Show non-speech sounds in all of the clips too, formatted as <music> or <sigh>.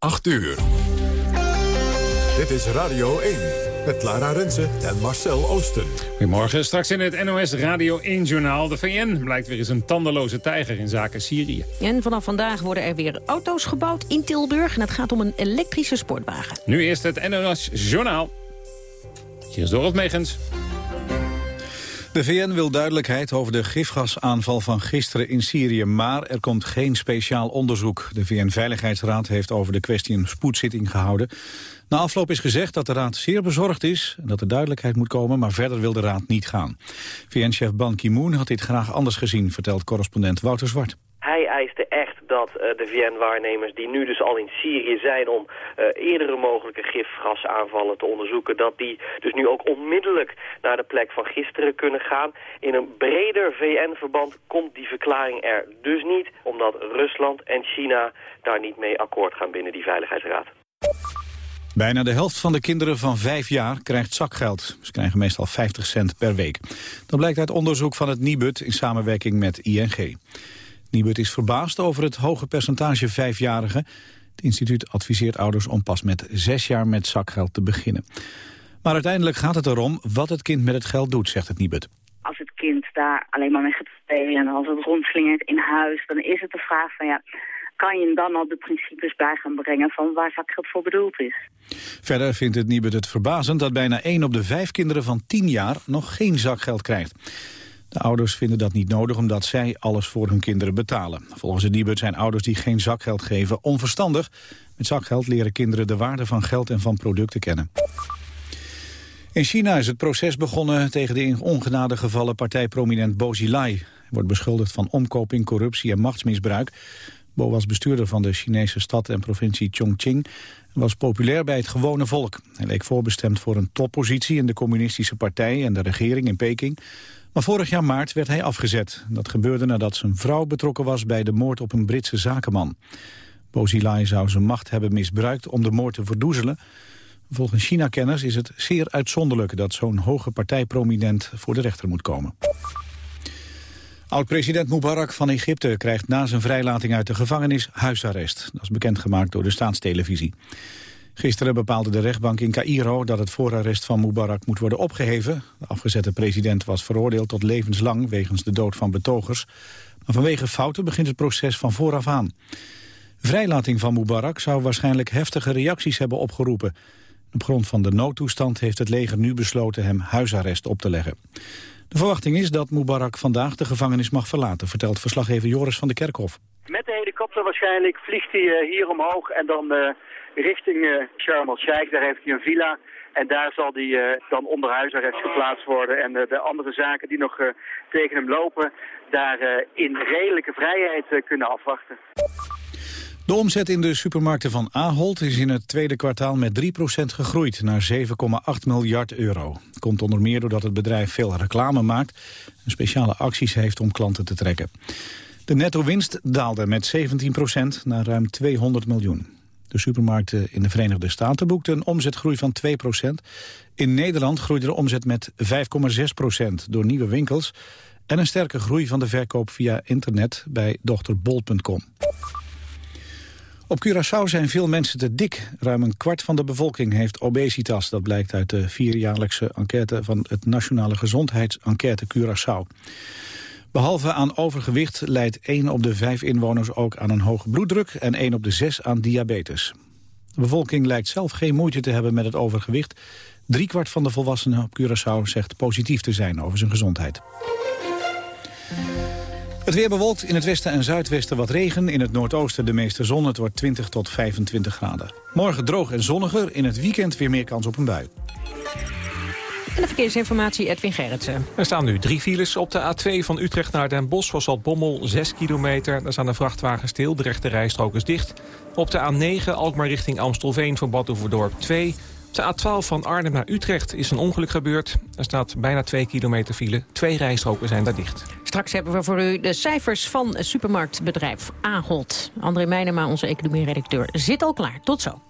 8 uur. Dit is Radio 1 met Lara Rensen en Marcel Oosten. Goedemorgen, straks in het NOS Radio 1-journaal. De VN blijkt weer eens een tandeloze tijger in zaken Syrië. En vanaf vandaag worden er weer auto's gebouwd in Tilburg. En het gaat om een elektrische sportwagen. Nu eerst het NOS-journaal. Hier is Dorot Megens. De VN wil duidelijkheid over de gifgasaanval van gisteren in Syrië, maar er komt geen speciaal onderzoek. De VN-veiligheidsraad heeft over de kwestie een spoedzitting gehouden. Na afloop is gezegd dat de raad zeer bezorgd is en dat er duidelijkheid moet komen, maar verder wil de raad niet gaan. VN-chef Ban Ki-moon had dit graag anders gezien, vertelt correspondent Wouter Zwart. Dat uh, de VN-waarnemers die nu dus al in Syrië zijn om uh, eerdere mogelijke gifgasaanvallen te onderzoeken, dat die dus nu ook onmiddellijk naar de plek van gisteren kunnen gaan. In een breder VN-verband komt die verklaring er dus niet, omdat Rusland en China daar niet mee akkoord gaan binnen die Veiligheidsraad. Bijna de helft van de kinderen van vijf jaar krijgt zakgeld. Ze krijgen meestal 50 cent per week. Dat blijkt uit onderzoek van het Nibud in samenwerking met ING. Nibud is verbaasd over het hoge percentage vijfjarigen. Het instituut adviseert ouders om pas met zes jaar met zakgeld te beginnen. Maar uiteindelijk gaat het erom wat het kind met het geld doet, zegt het Nibud. Als het kind daar alleen maar mee gaat spelen en als het rondslingert in huis... dan is het de vraag van ja, kan je dan al de principes bij gaan brengen van waar zakgeld voor bedoeld is. Verder vindt het Nibud het verbazend dat bijna 1 op de 5 kinderen van 10 jaar nog geen zakgeld krijgt. De ouders vinden dat niet nodig omdat zij alles voor hun kinderen betalen. Volgens het Nibud zijn ouders die geen zakgeld geven onverstandig. Met zakgeld leren kinderen de waarde van geld en van producten kennen. In China is het proces begonnen tegen de in ongenade gevallen partijprominent Bo Xilai. Hij wordt beschuldigd van omkoping, corruptie en machtsmisbruik. Bo was bestuurder van de Chinese stad en provincie Chongqing... en was populair bij het gewone volk. Hij leek voorbestemd voor een toppositie in de communistische partij... en de regering in Peking. Maar vorig jaar maart werd hij afgezet. Dat gebeurde nadat zijn vrouw betrokken was bij de moord op een Britse zakenman. Bo Xilai zou zijn macht hebben misbruikt om de moord te verdoezelen. Volgens China-kenners is het zeer uitzonderlijk... dat zo'n hoge partijprominent voor de rechter moet komen. Oud-president Mubarak van Egypte krijgt na zijn vrijlating uit de gevangenis huisarrest. Dat is bekendgemaakt door de staatstelevisie. Gisteren bepaalde de rechtbank in Cairo dat het voorarrest van Mubarak moet worden opgeheven. De afgezette president was veroordeeld tot levenslang wegens de dood van betogers. Maar vanwege fouten begint het proces van vooraf aan. Vrijlating van Mubarak zou waarschijnlijk heftige reacties hebben opgeroepen. Op grond van de noodtoestand heeft het leger nu besloten hem huisarrest op te leggen. De verwachting is dat Mubarak vandaag de gevangenis mag verlaten, vertelt verslaggever Joris van de Kerkhof. Met de helikopter waarschijnlijk vliegt hij uh, hier omhoog en dan uh, richting uh, Sharm el-Sheikh. Daar heeft hij een villa en daar zal hij dan onder huisarrest geplaatst worden. En de andere zaken die nog tegen hem lopen, daar in redelijke vrijheid kunnen afwachten. De omzet in de supermarkten van Ahold is in het tweede kwartaal met 3% gegroeid naar 7,8 miljard euro. Komt onder meer doordat het bedrijf veel reclame maakt en speciale acties heeft om klanten te trekken. De netto-winst daalde met 17% naar ruim 200 miljoen. De supermarkten in de Verenigde Staten boekten een omzetgroei van 2%. In Nederland groeide de omzet met 5,6% door nieuwe winkels... en een sterke groei van de verkoop via internet bij dochter Bol.com. Op Curaçao zijn veel mensen te dik. Ruim een kwart van de bevolking heeft obesitas. Dat blijkt uit de vierjaarlijkse enquête van het Nationale Gezondheidsenquête Curaçao. Behalve aan overgewicht leidt 1 op de 5 inwoners ook aan een hoge bloeddruk... en 1 op de 6 aan diabetes. De bevolking lijkt zelf geen moeite te hebben met het overgewicht. Driekwart van de volwassenen op Curaçao zegt positief te zijn over zijn gezondheid. Het weer bewolkt in het westen en zuidwesten wat regen. In het noordoosten de meeste zon. Het wordt 20 tot 25 graden. Morgen droog en zonniger. In het weekend weer meer kans op een bui. En de verkeersinformatie Edwin Gerritsen. Er staan nu drie files op de A2 van Utrecht naar Den Bosch. Was Bommel 6 kilometer. Daar staan de vrachtwagen stil. De rechte rijstrook is dicht. Op de A9 Alkmaar richting Amstelveen voor Bad 2. Op de A12 van Arnhem naar Utrecht is een ongeluk gebeurd. Er staat bijna 2 kilometer file. Twee rijstroken zijn daar dicht. Straks hebben we voor u de cijfers van supermarktbedrijf Ahold. André Meijnema, onze economie-redacteur, zit al klaar. Tot zo.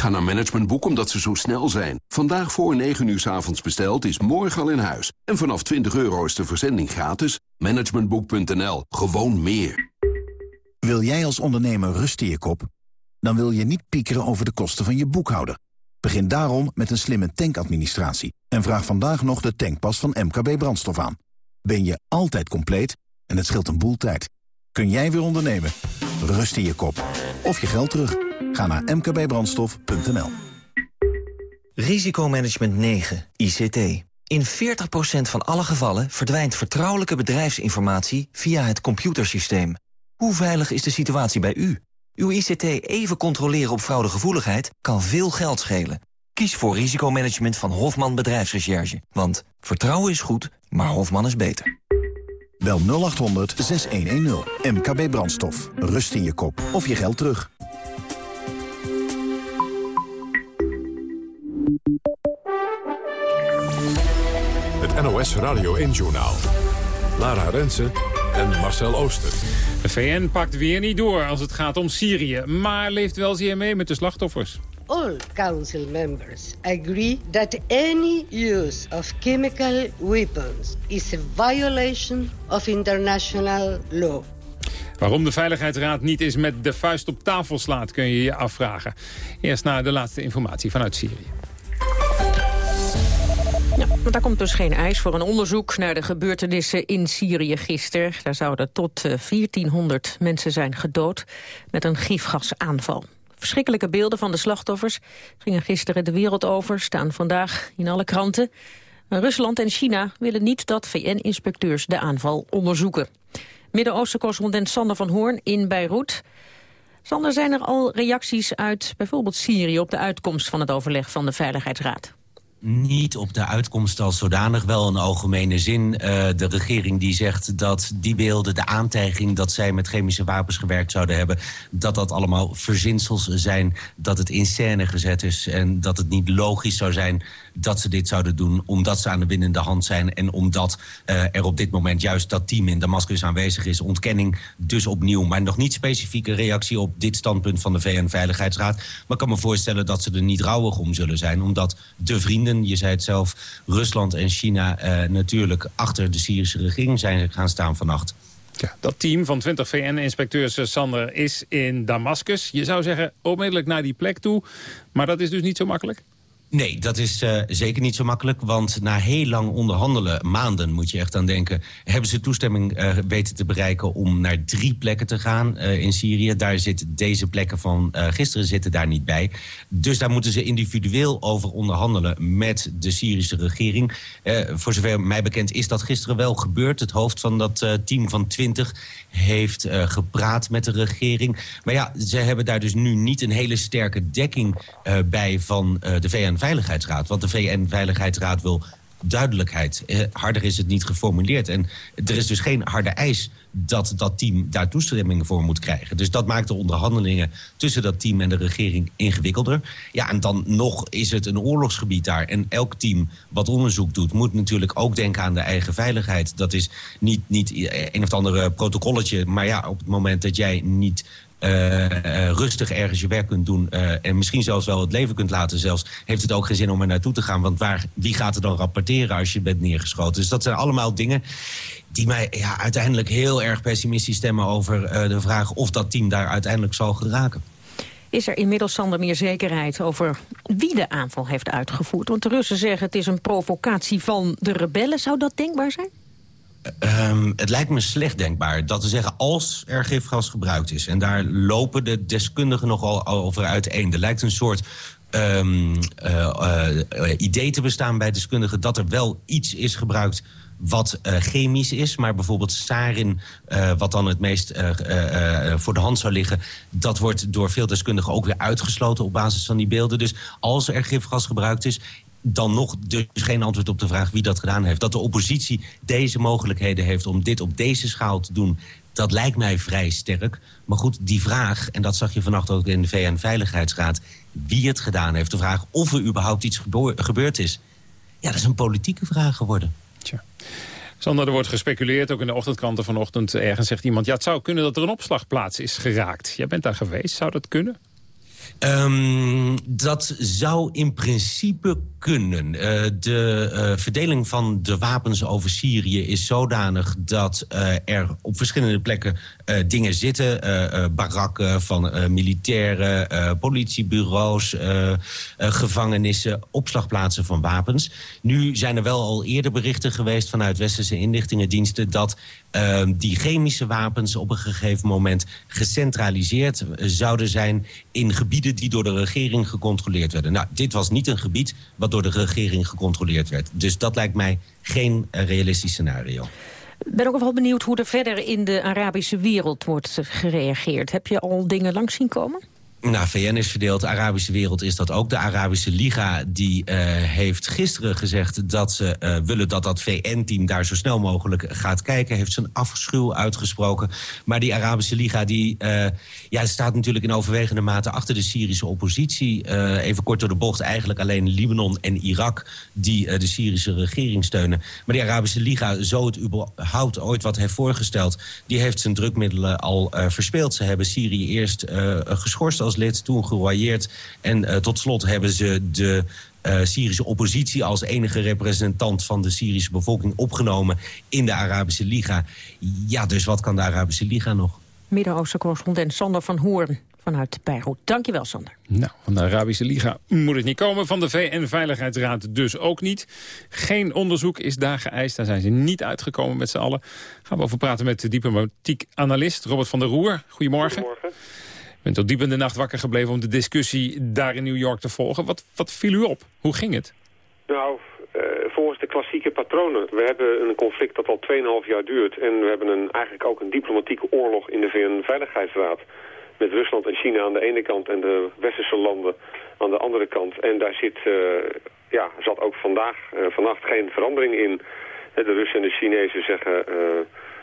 ga naar Managementboek omdat ze zo snel zijn. Vandaag voor 9 uur s avonds besteld is morgen al in huis. En vanaf 20 euro is de verzending gratis. Managementboek.nl. Gewoon meer. Wil jij als ondernemer rust in je kop? Dan wil je niet piekeren over de kosten van je boekhouder. Begin daarom met een slimme tankadministratie. En vraag vandaag nog de tankpas van MKB Brandstof aan. Ben je altijd compleet en het scheelt een boel tijd. Kun jij weer ondernemen? Rust in je kop. Of je geld terug. Ga naar mkbbrandstof.nl. Risicomanagement 9, ICT. In 40% van alle gevallen verdwijnt vertrouwelijke bedrijfsinformatie via het computersysteem. Hoe veilig is de situatie bij u? Uw ICT even controleren op fraudegevoeligheid kan veel geld schelen. Kies voor risicomanagement van Hofman Bedrijfsrecherche. Want vertrouwen is goed, maar Hofman is beter. Bel 0800 6110. MKB Brandstof. Rust in je kop. Of je geld terug. Het NOS Radio 1-journaal. Lara Rensen en Marcel Ooster. De VN pakt weer niet door als het gaat om Syrië, maar leeft wel zeer mee met de slachtoffers. All council members agree that any use of chemical weapons is a violation of international law. Waarom de Veiligheidsraad niet eens met de vuist op tafel slaat, kun je je afvragen. Eerst naar de laatste informatie vanuit Syrië. Ja, want daar komt dus geen eis voor een onderzoek naar de gebeurtenissen in Syrië gisteren. Daar zouden tot 1400 mensen zijn gedood met een gifgasaanval. Verschrikkelijke beelden van de slachtoffers gingen gisteren de wereld over, staan vandaag in alle kranten. Rusland en China willen niet dat VN-inspecteurs de aanval onderzoeken. Midden-Oosten-correspondent Sander van Hoorn in Beirut. Sander, zijn er al reacties uit bijvoorbeeld Syrië op de uitkomst van het overleg van de Veiligheidsraad? Niet op de uitkomst als zodanig, wel een algemene zin. Uh, de regering die zegt dat die beelden, de aantijging... dat zij met chemische wapens gewerkt zouden hebben... dat dat allemaal verzinsels zijn, dat het in scène gezet is... en dat het niet logisch zou zijn dat ze dit zouden doen... omdat ze aan de winnende hand zijn... en omdat uh, er op dit moment juist dat team in Damascus aanwezig is. Ontkenning dus opnieuw, maar nog niet specifieke reactie... op dit standpunt van de VN-veiligheidsraad. Maar ik kan me voorstellen dat ze er niet rouwig om zullen zijn... omdat de vrienden, je zei het zelf, Rusland en China... Uh, natuurlijk achter de Syrische regering zijn gaan staan vannacht. Ja, dat team van 20 VN-inspecteurs, Sander, is in Damascus. Je zou zeggen onmiddellijk naar die plek toe. Maar dat is dus niet zo makkelijk? Nee, dat is uh, zeker niet zo makkelijk. Want na heel lang onderhandelen, maanden moet je echt aan denken... hebben ze toestemming uh, weten te bereiken om naar drie plekken te gaan uh, in Syrië. Daar zitten deze plekken van gisteren zitten daar niet bij. Dus daar moeten ze individueel over onderhandelen met de Syrische regering. voor zover mij bekend is dat gisteren wel gebeurd. Het hoofd van dat team van 20 heeft gepraat met de regering. Maar ja, ze hebben daar dus nu niet een hele sterke dekking bij van de VN VN-veiligheidsraad. Want de VN-veiligheidsraad wil duidelijkheid. Eh, harder is het niet geformuleerd. En er is dus geen harde eis dat dat team daar toestemming voor moet krijgen. Dus dat maakt de onderhandelingen tussen dat team en de regering ingewikkelder. Ja, en dan nog is het een oorlogsgebied daar. En elk team wat onderzoek doet, moet natuurlijk ook denken aan de eigen veiligheid. Dat is niet, niet een of andere protocolletje. Maar ja, op het moment dat jij niet rustig ergens je werk kunt doen... Uh, en misschien zelfs wel het leven kunt laten zelfs... heeft het ook geen zin om er naartoe te gaan. Want waar, wie gaat er dan rapporteren als je bent neergeschoten? Dus dat zijn allemaal dingen die mij ja, uiteindelijk heel erg pessimistisch stemmen... over de vraag of dat team daar uiteindelijk zal geraken. Is er inmiddels, Sander, meer zekerheid over wie de aanval heeft uitgevoerd? Want de Russen zeggen het is een provocatie van de rebellen. Zou dat denkbaar zijn? Um, het lijkt me slecht denkbaar dat te zeggen als er gifgas gebruikt is. En daar lopen de deskundigen nogal over uiteen. Er lijkt een soort um, uh, uh, idee te bestaan bij deskundigen... dat er wel iets is gebruikt wat uh, chemisch is. Maar bijvoorbeeld sarin, wat dan het meest voor de hand zou liggen... dat wordt door veel deskundigen ook weer uitgesloten op basis van die beelden. Dus als er gifgas gebruikt is, dan nog dus geen antwoord op de vraag wie dat gedaan heeft. Dat de oppositie deze mogelijkheden heeft om dit op deze schaal te doen... dat lijkt mij vrij sterk. Maar goed, die vraag, en dat zag je vannacht ook in de VN-veiligheidsraad... wie het gedaan heeft, de vraag of er überhaupt iets gebeurd is... ja, dat is een politieke vraag geworden. Tja. Sander, er wordt gespeculeerd, ook in de ochtendkranten vanochtend ergens zegt iemand... ja, het zou kunnen dat er een opslagplaats is geraakt. Jij bent daar geweest, zou dat kunnen? Um, dat zou in principe kunnen. Uh, de uh, verdeling van de wapens over Syrië is zodanig dat uh, er op verschillende plekken dingen zitten. barakken van militairen, politiebureaus, gevangenissen, opslagplaatsen van wapens. Nu zijn er wel al eerder berichten geweest vanuit westerse inlichtingendiensten... dat Ehm, die chemische wapens op een gegeven moment gecentraliseerd zouden zijn... in gebieden die door de regering gecontroleerd werden. Nou, dit was niet een gebied wat door de regering gecontroleerd werd. Dus dat lijkt mij geen realistisch scenario. Ik ben ook wel benieuwd hoe er verder in de Arabische wereld wordt gereageerd. Heb je al dingen langs zien komen? Nou, VN is verdeeld, de Arabische wereld is dat ook. De Arabische Liga die uh, heeft gisteren gezegd dat ze uh, willen dat dat VN-team daar zo snel mogelijk gaat kijken. Heeft zijn afschuw uitgesproken. Maar die Arabische Liga die, uh, ja, staat natuurlijk in overwegende mate achter de Syrische oppositie. even kort door de bocht, eigenlijk alleen Libanon en Irak die de Syrische regering steunen. Maar die Arabische Liga, zo het überhaupt ooit wat heeft voorgesteld, die heeft zijn drukmiddelen al verspeeld. Ze hebben Syrië eerst geschorst als lid, toen geroyeerd. En uh, tot slot hebben ze de uh, Syrische oppositie als enige representant van de Syrische bevolking opgenomen in de Arabische Liga. Ja, dus wat kan de Arabische Liga nog? Midden-Oosten-correspondent Sander van Hoorn vanuit Beirut. Dankjewel, Sander. Nou, van de Arabische Liga moet het niet komen. Van de VN-veiligheidsraad dus ook niet. Geen onderzoek is daar geëist. Daar zijn ze niet uitgekomen met z'n allen. Gaan we over praten met de diplomatiek analist Robert van der Roer. Goedemorgen. Goedemorgen bent tot diep in de nacht wakker gebleven om de discussie daar in New York te volgen. Wat, wat viel u op? Hoe ging het? Nou, uh, volgens de klassieke patronen. We hebben een conflict dat al 2,5 jaar duurt. En we hebben een, eigenlijk ook een diplomatieke oorlog in de VN-veiligheidsraad. Met Rusland en China aan de ene kant en de westerse landen aan de andere kant. En daar zit, uh, ja, zat ook vandaag, uh, vannacht geen verandering in. De Russen en de Chinezen zeggen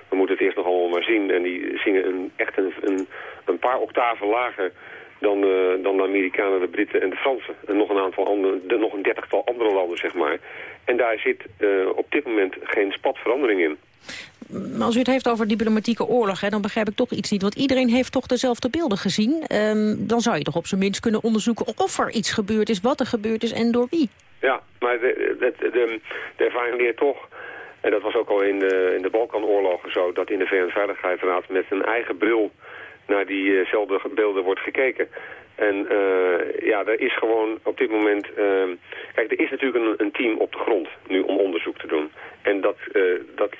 we moeten het eerst nog allemaal maar zien. En die zingen een, echt een, een, een paar octaven lager dan, uh, dan de Amerikanen, de Britten en de Fransen. En nog een aantal andere, de, nog een dertigtal andere landen, zeg maar. En daar zit uh, op dit moment geen spatverandering in. Maar als u het heeft over diplomatieke oorlog, hè, dan begrijp ik toch iets niet. Want iedereen heeft toch dezelfde beelden gezien. Um, dan zou je toch op zijn minst kunnen onderzoeken of er iets gebeurd is, wat er gebeurd is en door wie. Ja, maar de, de, de, de ervaring leert toch en dat was ook al in de, in de Balkanoorlogen zo, dat in de VN-veiligheidsraad met een eigen bril naar diezelfde beelden wordt gekeken. En uh, ja, er is gewoon op dit moment... Uh, kijk, er is natuurlijk een, een, team op de grond nu om onderzoek te doen. En dat, uh, dat,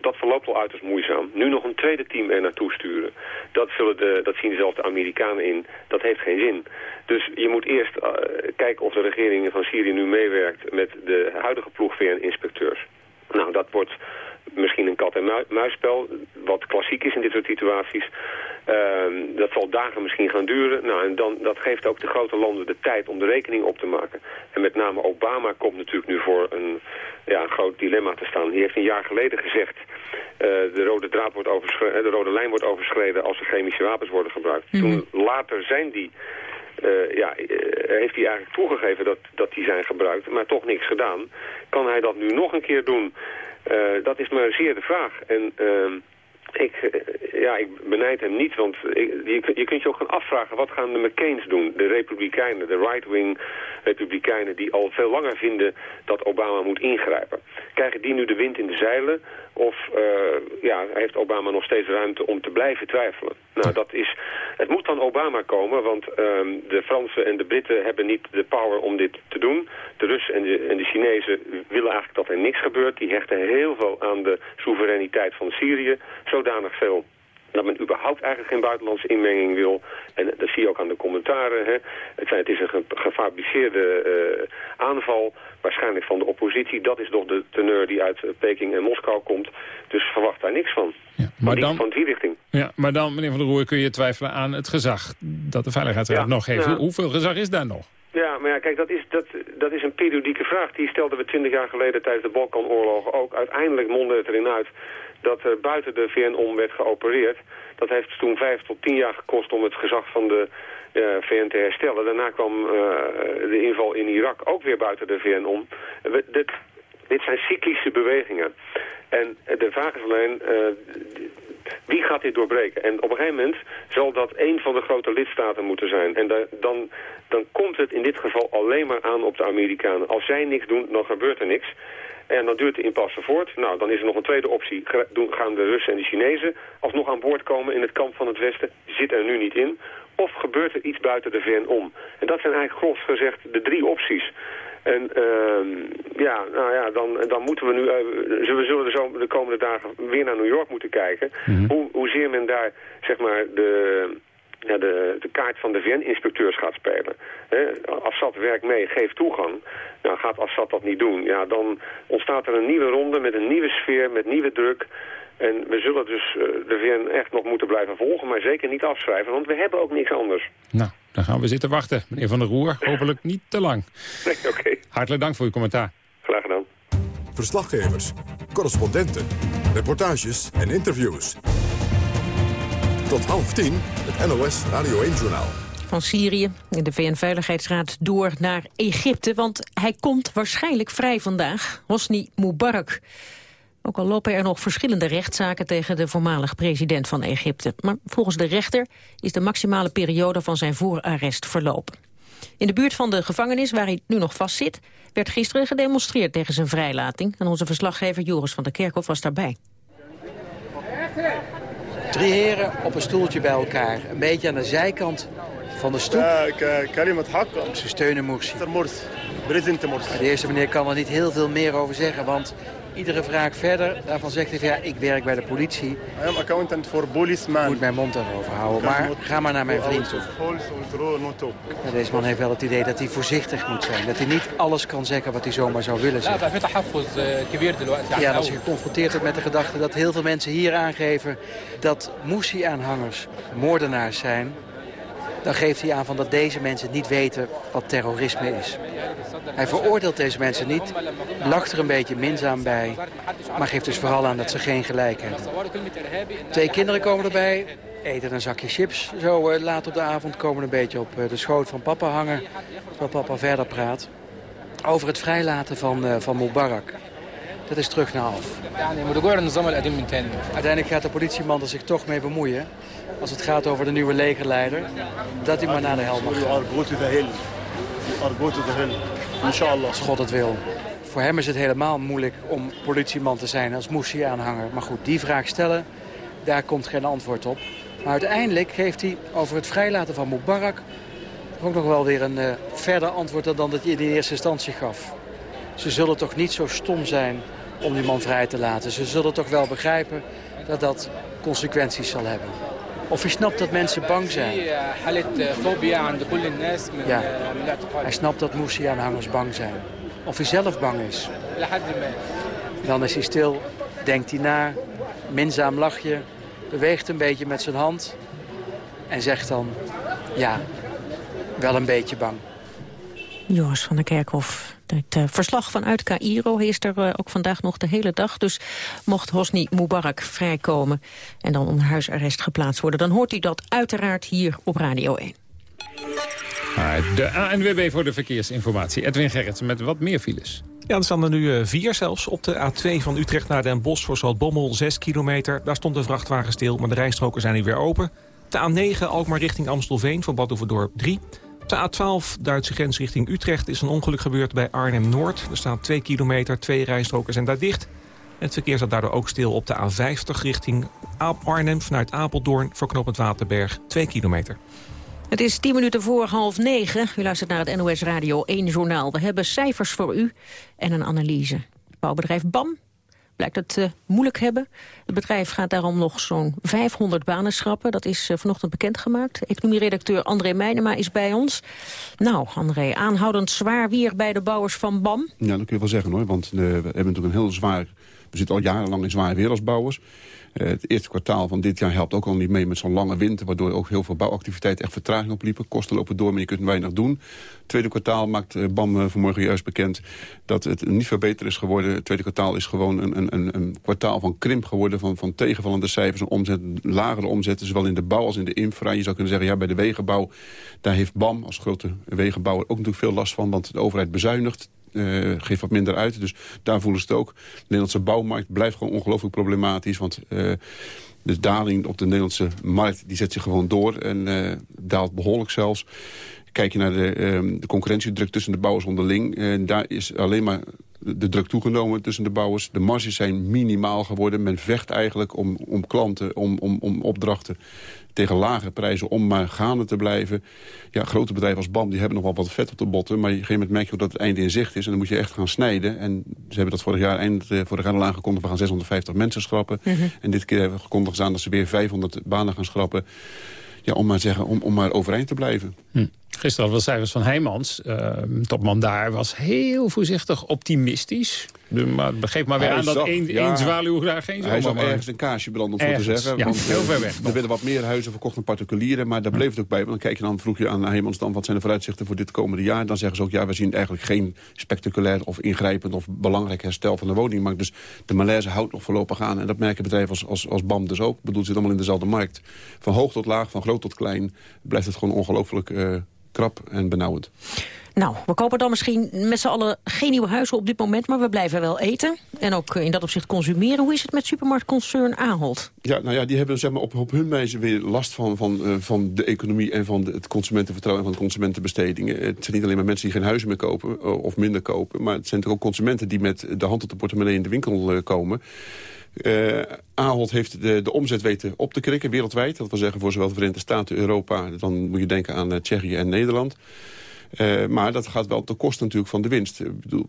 dat verloopt al uiterst moeizaam. Nu nog een tweede team er naartoe sturen. Dat, zullen de, dat zien zelfs de Amerikanen in. Dat heeft geen zin. Dus je moet eerst kijken of de regering van Syrië nu meewerkt met de huidige ploeg VN-inspecteurs. Nou, dat wordt misschien een kat-en-muisspel, wat klassiek is in dit soort situaties. Uh, dat zal dagen misschien gaan duren. Nou, en dan, dat geeft ook de grote landen de tijd om de rekening op te maken. En met name Obama komt natuurlijk nu voor een, ja, groot dilemma te staan. Die heeft een jaar geleden gezegd... Uh, de, rode draad wordt overschreden, de rode lijn wordt overschreden als er chemische wapens worden gebruikt. Mhm. Toen later zijn die... Uh, ja, uh, heeft hij eigenlijk toegegeven dat, dat die zijn gebruikt, maar toch niks gedaan. Kan hij dat nu nog een keer doen? Uh, dat is maar zeer de vraag. En ehm, ik, ja, ik benijd hem niet, want je, je, kunt je ook gaan afvragen... wat gaan de McCains doen, de republikeinen, de right-wing republikeinen... die al veel langer vinden dat Obama moet ingrijpen. Krijgen die nu de wind in de zeilen? Of uh, ja, heeft Obama nog steeds ruimte om te blijven twijfelen? Nou, dat is, het moet van Obama komen, want um, de Fransen en de Britten hebben niet de power om dit te doen. De Russen en de, en de Chinezen willen eigenlijk dat er niks gebeurt. Die hechten heel veel aan de soevereiniteit van Syrië. Zodanig veel dat men überhaupt eigenlijk geen buitenlandse inmenging wil. En dat zie je ook aan de commentaren. Hè. Het, zijn, het is een gefabriceerde uh, aanval, waarschijnlijk van de oppositie. Dat is toch de teneur die uit Peking en Moskou komt. Dus verwacht daar niks van. Ja, maar, dan, van die richting. Ja, maar dan, meneer Van der Roer, kun je twijfelen aan het gezag dat de Veiligheidsraad ja, nog heeft. Hoeveel gezag is daar nog? Ja, maar ja, kijk, dat is, dat, dat is een periodieke vraag. Die stelden we twintig jaar geleden tijdens de Balkanoorlogen ook. Uiteindelijk mondde het erin uit dat er buiten de VN om werd geopereerd. Dat heeft toen vijf tot tien jaar gekost om het gezag van de uh, VN te herstellen. Daarna kwam uh, de inval in Irak ook weer buiten de VN om. Dit, dit zijn cyclische bewegingen. En de vraag is alleen, wie gaat dit doorbreken? En op een gegeven moment zal dat een van de grote lidstaten moeten zijn. En da dan, dan komt het in dit geval alleen maar aan op de Amerikanen. Als zij niks doen, dan gebeurt er niks. En dan duurt de impasse voort. Nou, dan is er nog een tweede optie. Gaan de Russen en de Chinezen alsnog aan boord komen in het kamp van het Westen? Zit er nu niet in. Of gebeurt er iets buiten de VN om? En dat zijn eigenlijk gros gezegd de drie opties. En uh, ja, nou ja, dan, dan moeten we nu, uh, we zullen de, zo, de komende dagen weer naar New York moeten kijken. Mm -hmm. hoe, hoezeer men daar, zeg maar, de, de, de kaart van de VN-inspecteurs gaat spelen. He, Assad werkt mee, geeft toegang. Nou, gaat Assad dat niet doen, ja, dan ontstaat er een nieuwe ronde met een nieuwe sfeer, met nieuwe druk. En we zullen dus uh, de VN echt nog moeten blijven volgen, maar zeker niet afschrijven, want we hebben ook niks anders. Nou, dan gaan we zitten wachten. Meneer Van der Roer, <laughs> hopelijk niet te lang. Nee, oké. Okay. Hartelijk dank voor uw commentaar. Graag gedaan. Verslaggevers, correspondenten, reportages en interviews. Tot half tien, NOS Radio 1-journaal. Van Syrië in de VN-veiligheidsraad door naar Egypte... want hij komt waarschijnlijk vrij vandaag, Hosni Mubarak. Ook al lopen er nog verschillende rechtszaken tegen de voormalig president van Egypte. Maar volgens de rechter is de maximale periode van zijn voorarrest verlopen. In de buurt van de gevangenis waar hij nu nog vastzit... werd gisteren gedemonstreerd tegen zijn vrijlating. En onze verslaggever Joris van der Kerkhof was daarbij. Drie heren op een stoeltje bij elkaar. Een beetje aan de zijkant van de stoep. Ze steunen Morsi. De eerste meneer kan er niet heel veel meer over zeggen, want iedere vraag verder, daarvan zegt hij van, ja, ik werk bij de politie. I am accountant for policeman. Ik moet mijn mond erover houden, maar ga maar naar mijn vriend toe. Ja, deze man heeft wel het idee dat hij voorzichtig moet zijn. Dat hij niet alles kan zeggen wat hij zomaar zou willen zeggen. Ja, als je geconfronteerd wordt met de gedachte dat heel veel mensen hier aangeven... dat Moesie-aanhangers moordenaars zijn dan geeft hij aan van dat deze mensen niet weten wat terrorisme is. Hij veroordeelt deze mensen niet, lacht er een beetje minzaam bij... maar geeft dus vooral aan dat ze geen gelijk hebben. Twee kinderen komen erbij, eten een zakje chips. Zo uh, laat op de avond komen een beetje op uh, de schoot van papa hangen... terwijl papa verder praat over het vrijlaten van, uh, van Mubarak. Dat is terug naar af. Uiteindelijk gaat de politieman er zich toch mee bemoeien als het gaat over de nieuwe legerleider, dat hij maar naar de hel mag gaan. Als God het wil. Voor hem is het helemaal moeilijk om politieman te zijn als Moussi-aanhanger. Maar goed, die vraag stellen, daar komt geen antwoord op. Maar uiteindelijk geeft hij over het vrijlaten van Mubarak... ook nog wel weer een uh, verder antwoord dan dat hij in de eerste instantie gaf. Ze zullen toch niet zo stom zijn om die man vrij te laten. Ze zullen toch wel begrijpen dat dat consequenties zal hebben. Of hij snapt dat mensen bang zijn. Ja, hij snapt dat Morsi-aanhangers bang zijn. Of hij zelf bang is. Dan is hij stil, denkt hij na, minzaam lachje, beweegt een beetje met zijn hand... en zegt dan, ja, wel een beetje bang. Joris van der Kerkhof. Het uh, verslag vanuit Cairo is er uh, ook vandaag nog de hele dag. Dus mocht Hosni Mubarak vrijkomen en dan onder huisarrest geplaatst worden... dan hoort u dat uiteraard hier op Radio 1. De ANWB voor de verkeersinformatie. Edwin Gerritsen met wat meer files. Ja, er staan er nu uh, vier zelfs. Op de A2 van Utrecht naar Den Bosch voor Zaltbommel 6 kilometer. Daar stond de vrachtwagen stil, maar de rijstroken zijn nu weer open. De A9 Alkmaar richting Amstelveen voor Badhoevedorp 3. De A12, Duitse grens richting Utrecht, is een ongeluk gebeurd bij Arnhem-Noord. Er staan 2 kilometer, twee rijstroken zijn daar dicht. Het verkeer staat daardoor ook stil op de A50 richting Arnhem... vanuit Apeldoorn voor knooppunt Waterberg, 2 kilometer. Het is 10 minuten voor half negen. U luistert naar het NOS Radio 1 Journaal. We hebben cijfers voor u en een analyse. Bouwbedrijf BAM blijkt het uh, moeilijk hebben. Het bedrijf gaat daarom nog zo'n 500 banen schrappen. Dat is uh, vanochtend bekendgemaakt. Economieredacteur André Meijnema is bij ons. Nou, André, aanhoudend zwaar weer bij de bouwers van BAM. Ja, dat kun je wel zeggen hoor. Want we hebben natuurlijk een heel zwaar... We zitten al jarenlang in zwaar weer als bouwers. Uh, het eerste kwartaal van dit jaar helpt ook al niet mee met zo'n lange winter... waardoor ook heel veel bouwactiviteiten echt vertraging opliepen. Kosten lopen door, maar je kunt weinig doen. Tweede kwartaal maakt uh, BAM uh, vanmorgen juist bekend... dat het niet veel beter is geworden. Het tweede kwartaal is gewoon een, een, een kwartaal van krimp geworden... van, van tegenvallende cijfers, een omzet, lagere omzetten... zowel in de bouw als in de infra. Je zou kunnen zeggen, ja, bij de wegenbouw... daar heeft BAM als grote wegenbouwer ook natuurlijk veel last van... want de overheid bezuinigt uh, geeft wat minder uit. Dus daar voelen ze het ook. De Nederlandse bouwmarkt blijft gewoon ongelooflijk problematisch. Want uh, de daling op de Nederlandse markt die zet zich gewoon door. En uh, daalt behoorlijk zelfs. Kijk je naar de, de concurrentiedruk tussen de bouwers onderling. daar is alleen maar de druk toegenomen tussen de bouwers. De marges zijn minimaal geworden. Men vecht eigenlijk om, om klanten, om, om, om opdrachten tegen lage prijzen om maar gaande te blijven. Ja, grote bedrijven als BAM die hebben nog wel wat vet op de botten... maar op een gegeven moment merk je ook dat het einde in zicht is... en dan moet je echt gaan snijden. En ze hebben dat vorig jaar, eind vorig jaar al aangekondigd... we gaan 650 mensen schrappen. Mm -hmm. En dit keer hebben we gekondigd aan dat ze weer 500 banen gaan schrappen. Ja, om maar, zeggen, om, om maar overeind te blijven. Hm. Gisteren hadden we cijfers van Heijmans. Uh, topman daar was heel voorzichtig optimistisch. De, maar geef maar weer Hij aan dat één, ja. één zwaluw daar geen Hij zomer zag ergens een kaarsje branden, om zo te zeggen. ja, want, heel eh, ver weg Er nog. werden wat meer huizen verkocht aan particulieren. Maar daar bleef het ook bij. Want dan kijk je dan, vroeg je aan Heemans dan... wat zijn de vooruitzichten voor dit komende jaar? Dan zeggen ze ook, ja, we zien eigenlijk geen spectaculair... of ingrijpend of belangrijk herstel van de woningmarkt. Dus de malaise houdt nog voorlopig aan. En dat merken bedrijven als, als, als BAM dus ook. Ik bedoel, het zit allemaal in dezelfde markt. Van hoog tot laag, van groot tot klein... blijft het gewoon ongelooflijk eh, krap en benauwend. Nou, we kopen dan misschien met z'n allen geen nieuwe huizen op dit moment... maar we blijven wel eten en ook in dat opzicht consumeren. Hoe is het met supermarktconcern Ahold? Ja, nou ja, die hebben zeg maar, op, op hun wijze weer last van, van, uh, van de economie... en van de, het consumentenvertrouwen en van de consumentenbestedingen. Het zijn niet alleen maar mensen die geen huizen meer kopen uh, of minder kopen... maar het zijn toch ook consumenten die met de hand op de portemonnee in de winkel uh, komen... Uh, Ahold heeft de, de omzet weten op te krikken wereldwijd. Dat wil zeggen voor zowel de Verenigde Staten, Europa... dan moet je denken aan uh, Tsjechië en Nederland... Uh, maar dat gaat wel ten koste natuurlijk van de winst. Ik bedoel,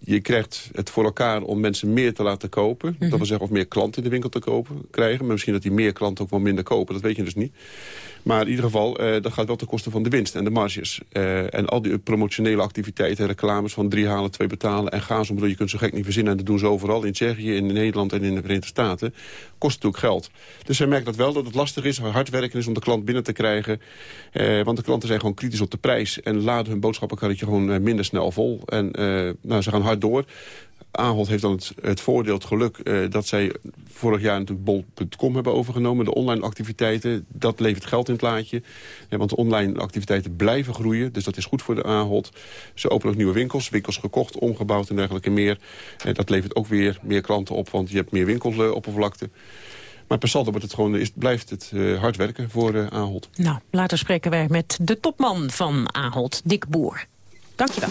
je krijgt het voor elkaar om mensen meer te laten kopen. Mm -hmm. Dat wil zeggen of meer klanten in de winkel te kopen krijgen. Maar misschien dat die meer klanten ook wel minder kopen. Dat weet je dus niet. Maar in ieder geval, uh, dat gaat wel ten koste van de winst en de marges. Uh, en al die promotionele activiteiten, reclames van drie halen, twee betalen... en gaan zo, bedoel, je kunt zo gek niet verzinnen. En dat doen ze overal in Tsjechië, in Nederland en in de Verenigde Staten. Kost natuurlijk geld. Dus zij merkt dat wel, dat het lastig is, hard werken is om de klant binnen te krijgen. Uh, want de klanten zijn gewoon kritisch op de prijs... en laden hun boodschappenkarretje gewoon minder snel vol. En nou, ze gaan hard door. Ahold heeft dan het, voordeel, het geluk... Uh, dat zij vorig jaar natuurlijk bol.com hebben overgenomen. De online activiteiten, dat levert geld in het laadje. Ja, want de online activiteiten blijven groeien. Dus dat is goed voor de Ahold. Ze openen ook nieuwe winkels. Winkels gekocht, omgebouwd en dergelijke meer. Dat levert ook weer meer klanten op, want je hebt meer winkeloppervlakte. Maar per saldo wordt het gewoon, is, blijft het uh, hard werken voor uh, Ahold. Nou, later spreken wij met de topman van Ahold, Dick Boer. Dankjewel.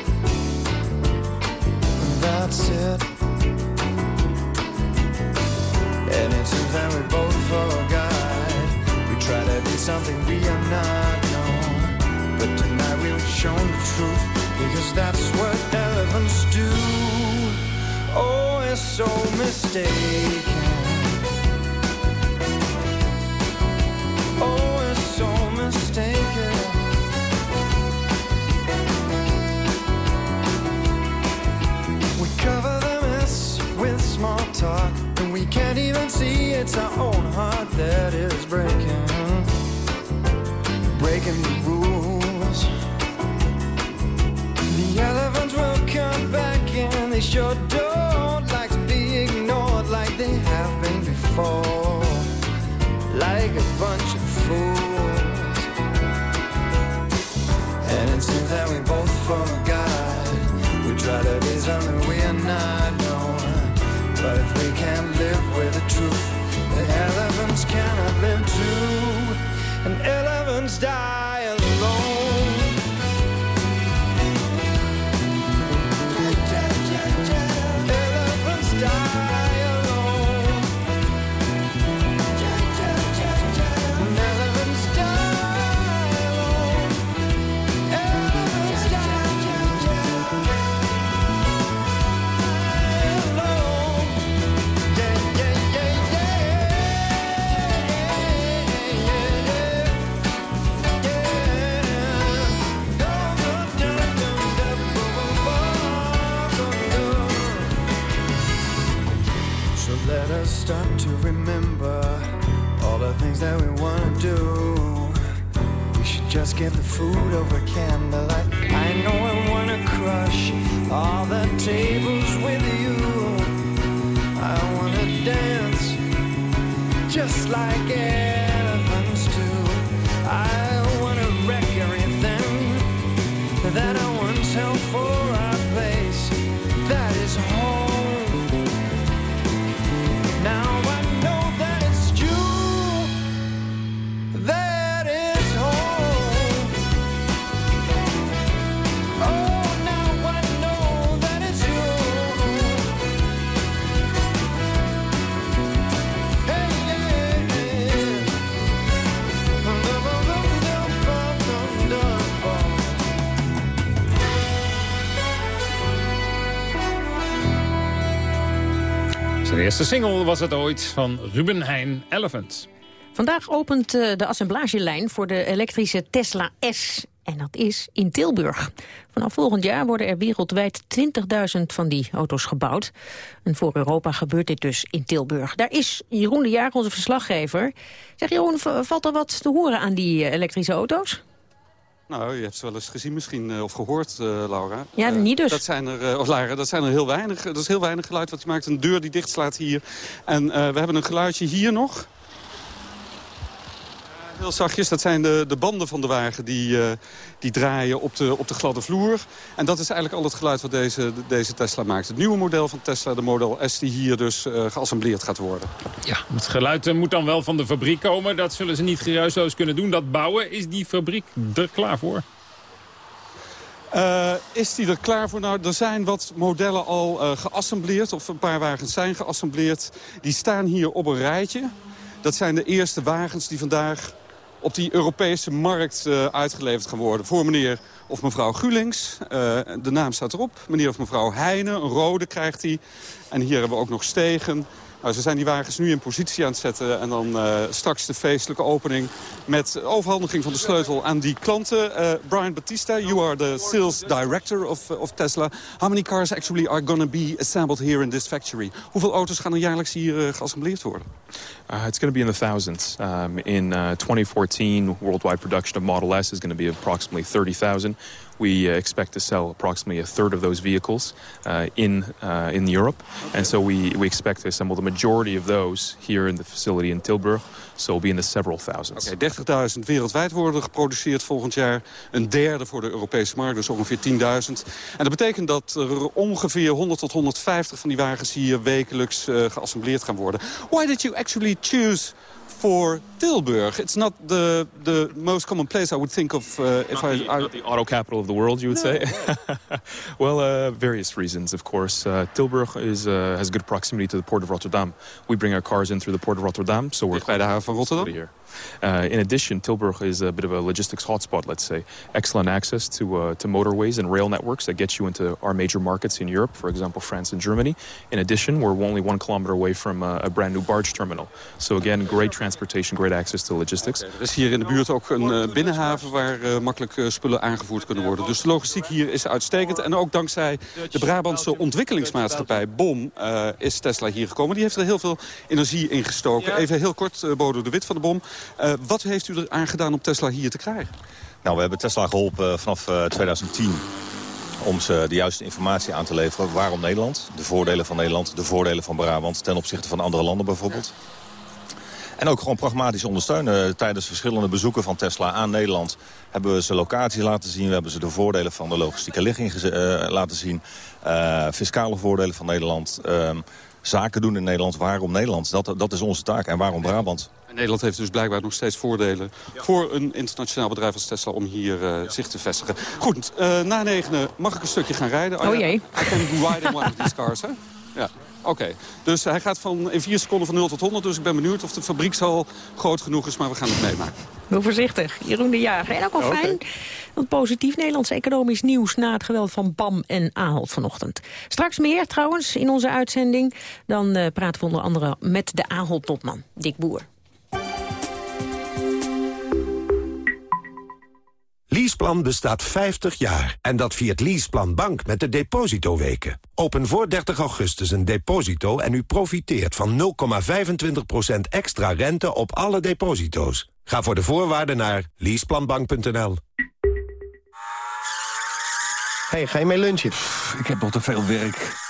that's it. And it seems that we both forgot. We try to be something we are not known. But tonight we were shown the truth because that's what elephants do. Oh, it's so mistaken. It's our own heart that is breaking. Breaking the rules. The elephants will come back and they sure don't and elephants die. Get the food over candlelight. I know I want to crush all the tables with you. I want to dance just like elephants Zijn eerste single was het ooit van Ruben Heijn, Elephant. Vandaag opent eh, de assemblagelijn voor de elektrische Tesla S. En dat is in Tilburg. Vanaf volgend jaar worden er wereldwijd 20.000 van die auto's gebouwd. En voor Europa gebeurt dit dus in Tilburg. Daar is Jeroen de Jager, onze verslaggever. Zeg Jeroen, valt er wat te horen aan die eh, elektrische auto's? Nou, je hebt ze wel eens gezien misschien, eh, of gehoord, eh, Laura. Ja, Eh, niet dus. Dat zijn er, Lara, dat zijn er heel weinig. Dat is heel weinig geluid wat je maakt. Een deur die dichtslaat hier. En we hebben een geluidje hier nog. Heel zachtjes, dat zijn de, de banden van de wagen die, eh, die draaien op de, op de gladde vloer. En dat is eigenlijk al het geluid wat deze, deze Tesla maakt. Het nieuwe model van Tesla, de Model S, die hier dus eh, geassembleerd gaat worden. Ja, het geluid eh, moet dan wel van de fabriek komen. Dat zullen ze niet geruisloos kunnen doen. Dat bouwen, is die fabriek er klaar voor? Is die er klaar voor? Nou, er zijn wat modellen al geassembleerd, of een paar wagens zijn geassembleerd. Die staan hier op een rijtje. Dat zijn de eerste wagens die vandaag op die Europese markt eh, uitgeleverd gaan worden. Voor meneer of mevrouw Gulings. Eh, de naam staat erop. Meneer of mevrouw Heijnen, een rode krijgt hij. En hier hebben we ook nog Stegen. Nou, ze zijn die wagens nu in positie aan het zetten. En dan eh, straks de feestelijke opening met overhandiging van de sleutel aan die klanten. Eh, Brian Batista, you are the sales director of, of Tesla. How many cars actually are going to be assembled here in this factory? Hoeveel auto's gaan er jaarlijks hier eh, geassembleerd worden? Uh, it's going to be in the thousands. Um, in uh, 2014, worldwide production of Model S is going to be approximately 30,000. We uh, expect to sell approximately a third of those vehicles uh, in uh, in Europe, and so we, we expect to assemble the majority of those here in the facility in Tilburg. So we'll be in the several thousands. Oké, 30.000 wereldwijd worden geproduceerd volgend jaar. Een derde voor de Europese markt, dus ongeveer 10.000. En dat betekent dat er ongeveer 100 tot 150 van die wagens hier wekelijks uh, geassembleerd gaan worden. Why did you actually choose for Tilburg. It's not the the most common place I would think of uh, if not I, the, I not the auto capital of the world, you would No, say. <laughs> well, uh, various reasons, of course. Uh, Tilburg is uh, has good proximity to the port of Rotterdam. We bring our cars in through the port of Rotterdam, so we're bij de haven van Rotterdam. here. Uh, in addition, Tilburg is a bit of a logistics hotspot, let's say. Excellent access to, uh, to motorways and rail networks that get you into our major markets in Europe, for example, France and Germany. In addition, we're only one kilometer away from uh, a brand new barge terminal. So again, great transportation, great access to logistics. Er is hier in de buurt ook een uh, binnenhaven waar uh, makkelijk uh, spullen aangevoerd kunnen worden. Dus de logistiek hier is uitstekend. En ook dankzij de Brabantse ontwikkelingsmaatschappij BOM uh, is Tesla hier gekomen. Die heeft er heel veel energie in gestoken. Even heel kort, uh, Bodo de Wit van de BOM. Uh, wat heeft u er aan gedaan om Tesla hier te krijgen? Nou, we hebben Tesla geholpen vanaf uh, 2010 om ze de juiste informatie aan te leveren. Waarom Nederland? De voordelen van Nederland, de voordelen van Brabant... ten opzichte van andere landen bijvoorbeeld. En ook gewoon pragmatisch ondersteunen. Tijdens verschillende bezoeken van Tesla aan Nederland... hebben we ze locaties laten zien. We hebben ze de voordelen van de logistieke ligging laten zien. Fiscale voordelen van Nederland. Uh, zaken doen in Nederland. Waarom Nederland? Dat, dat is onze taak. En waarom Brabant? En Nederland heeft dus blijkbaar nog steeds voordelen voor een internationaal bedrijf als Tesla om hier uh, zich te vestigen. Goed, uh, na negenen mag ik een stukje gaan rijden. Oh, oh jee. I can ride in one of these cars, hè? Ja. Oké, okay. dus hij gaat van in vier seconden van 0 tot 100. Dus ik ben benieuwd of de fabriekshal groot genoeg is, maar we gaan het meemaken. Heel voorzichtig, Jeroen de Jager. En ook al fijn, want positief Nederlands economisch nieuws... na het geweld van BAM en Ahold vanochtend. Straks meer trouwens in onze uitzending. Dan uh, praten we onder andere met de Ahold-topman, Dick Boer. Leaseplan bestaat 50 jaar. En dat viert Leaseplan Bank met de depositoweken. Open voor 30 augustus een deposito en u profiteert van 0,25% extra rente op alle deposito's. Ga voor de voorwaarden naar leaseplanbank.nl. hey, ga je mee lunchen? Ik heb nog te veel werk.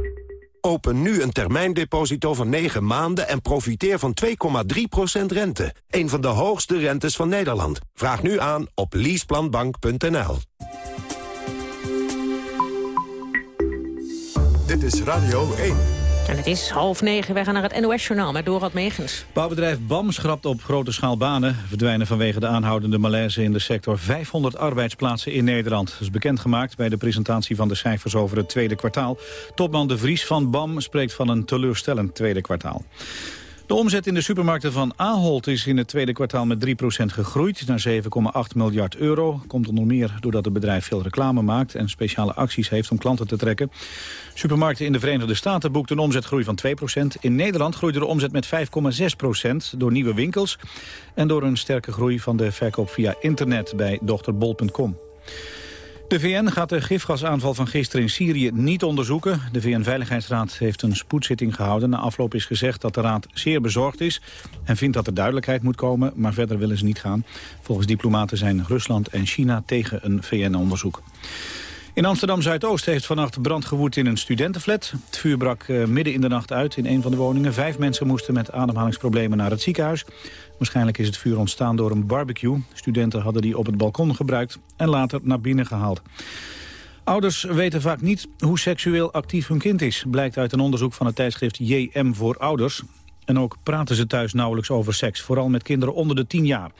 Open nu een termijndeposito van 9 maanden en profiteer van 2,3% rente. Een van de hoogste rentes van Nederland. Vraag nu aan op leaseplanbank.nl. Dit is Radio 1. En het is half negen. Wij gaan naar het NOS-journaal met Dorad Megens. Bouwbedrijf BAM schrapt op grote schaal banen. Verdwijnen vanwege de aanhoudende malaise in de sector 500 arbeidsplaatsen in Nederland. Dat is bekendgemaakt bij de presentatie van de cijfers over het tweede kwartaal. Topman De Vries van BAM spreekt van een teleurstellend tweede kwartaal. De omzet in de supermarkten van Ahold is in het tweede kwartaal met 3% gegroeid naar 7,8 miljard euro. Komt onder meer doordat het bedrijf veel reclame maakt en speciale acties heeft om klanten te trekken. Supermarkten in de Verenigde Staten boekten een omzetgroei van 2%. In Nederland groeide de omzet met 5,6% door nieuwe winkels en door een sterke groei van de verkoop via internet bij dochterbol.com. De VN gaat de gifgasaanval van gisteren in Syrië niet onderzoeken. De VN-veiligheidsraad heeft een spoedzitting gehouden. Na afloop is gezegd dat de raad zeer bezorgd is... en vindt dat er duidelijkheid moet komen, maar verder willen ze niet gaan. Volgens diplomaten zijn Rusland en China tegen een VN-onderzoek. In Amsterdam-Zuidoost heeft vannacht brand gewoed in een studentenflat. Het vuur brak eh, midden in de nacht uit in een van de woningen. Vijf mensen moesten met ademhalingsproblemen naar het ziekenhuis. Waarschijnlijk is het vuur ontstaan door een barbecue. Studenten hadden die op het balkon gebruikt en later naar binnen gehaald. Ouders weten vaak niet hoe seksueel actief hun kind is. Blijkt uit een onderzoek van het tijdschrift JM voor Ouders. En ook praten ze thuis nauwelijks over seks. Vooral met kinderen onder de 10 jaar.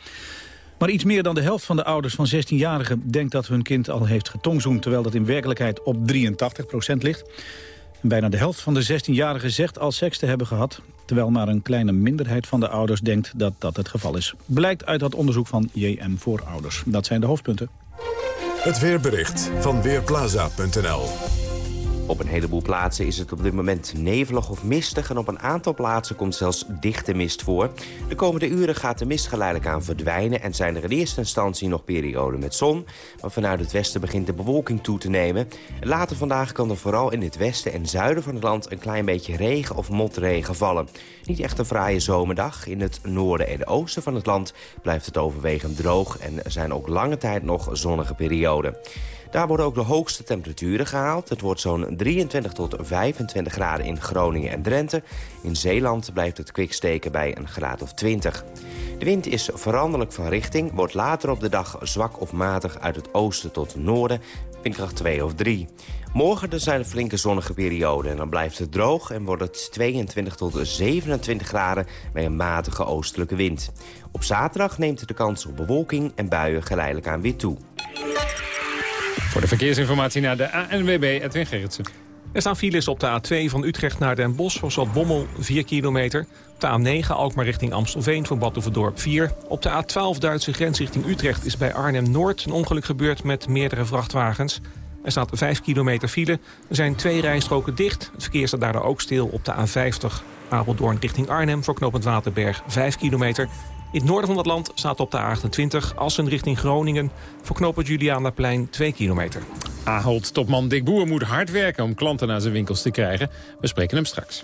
Maar iets meer dan de helft van de ouders van 16-jarigen denkt dat hun kind al heeft getongzoend, terwijl dat in werkelijkheid op 83% ligt. En bijna de helft van de 16-jarigen zegt al seks te hebben gehad, terwijl maar een kleine minderheid van de ouders denkt dat dat het geval is. Blijkt uit dat onderzoek van JM voor ouders. Dat zijn de hoofdpunten. Het weerbericht van Weerplaza.nl op een heleboel plaatsen is het op dit moment nevelig of mistig... en op een aantal plaatsen komt zelfs dichte mist voor. De komende uren gaat de mist geleidelijk aan verdwijnen... en zijn er in eerste instantie nog perioden met zon. Maar vanuit het westen begint de bewolking toe te nemen. Later vandaag kan er vooral in het westen en zuiden van het land... een klein beetje regen of motregen vallen. Niet echt een fraaie zomerdag. In het noorden en oosten van het land blijft het overwegend droog... en zijn ook lange tijd nog zonnige perioden. Daar worden ook de hoogste temperaturen gehaald. Het wordt zo'n 23 tot 25 graden in Groningen en Drenthe. In Zeeland blijft het kwik steken bij een graad of 20. De wind is veranderlijk van richting, wordt later op de dag zwak of matig uit het oosten tot noorden, windkracht 2 of 3. Morgen zijn er flinke zonnige perioden en dan blijft het droog en wordt het 22 tot 27 graden bij een matige oostelijke wind. Op zaterdag neemt de kans op bewolking en buien geleidelijk aan weer toe. Voor de verkeersinformatie naar de ANWB, Edwin Gerritsen. Er staan files op de A2 van Utrecht naar Den Bosch, voor Zat Bommel 4 kilometer. Op de A9 Alkmaar richting Amstelveen voor Badhoevedorp 4. Op de A12 Duitse grens richting Utrecht is bij Arnhem-Noord een ongeluk gebeurd met meerdere vrachtwagens. Er staat 5 kilometer file. Er zijn twee rijstroken dicht. Het verkeer staat daardoor ook stil op de A50 Apeldoorn richting Arnhem voor knooppunt Waterberg 5 kilometer. In het noorden van het land staat op de A28 Assen richting Groningen... voor knooppunt Julianaplein 2 kilometer. Ahold-topman Dick Boer moet hard werken om klanten naar zijn winkels te krijgen. We spreken hem straks.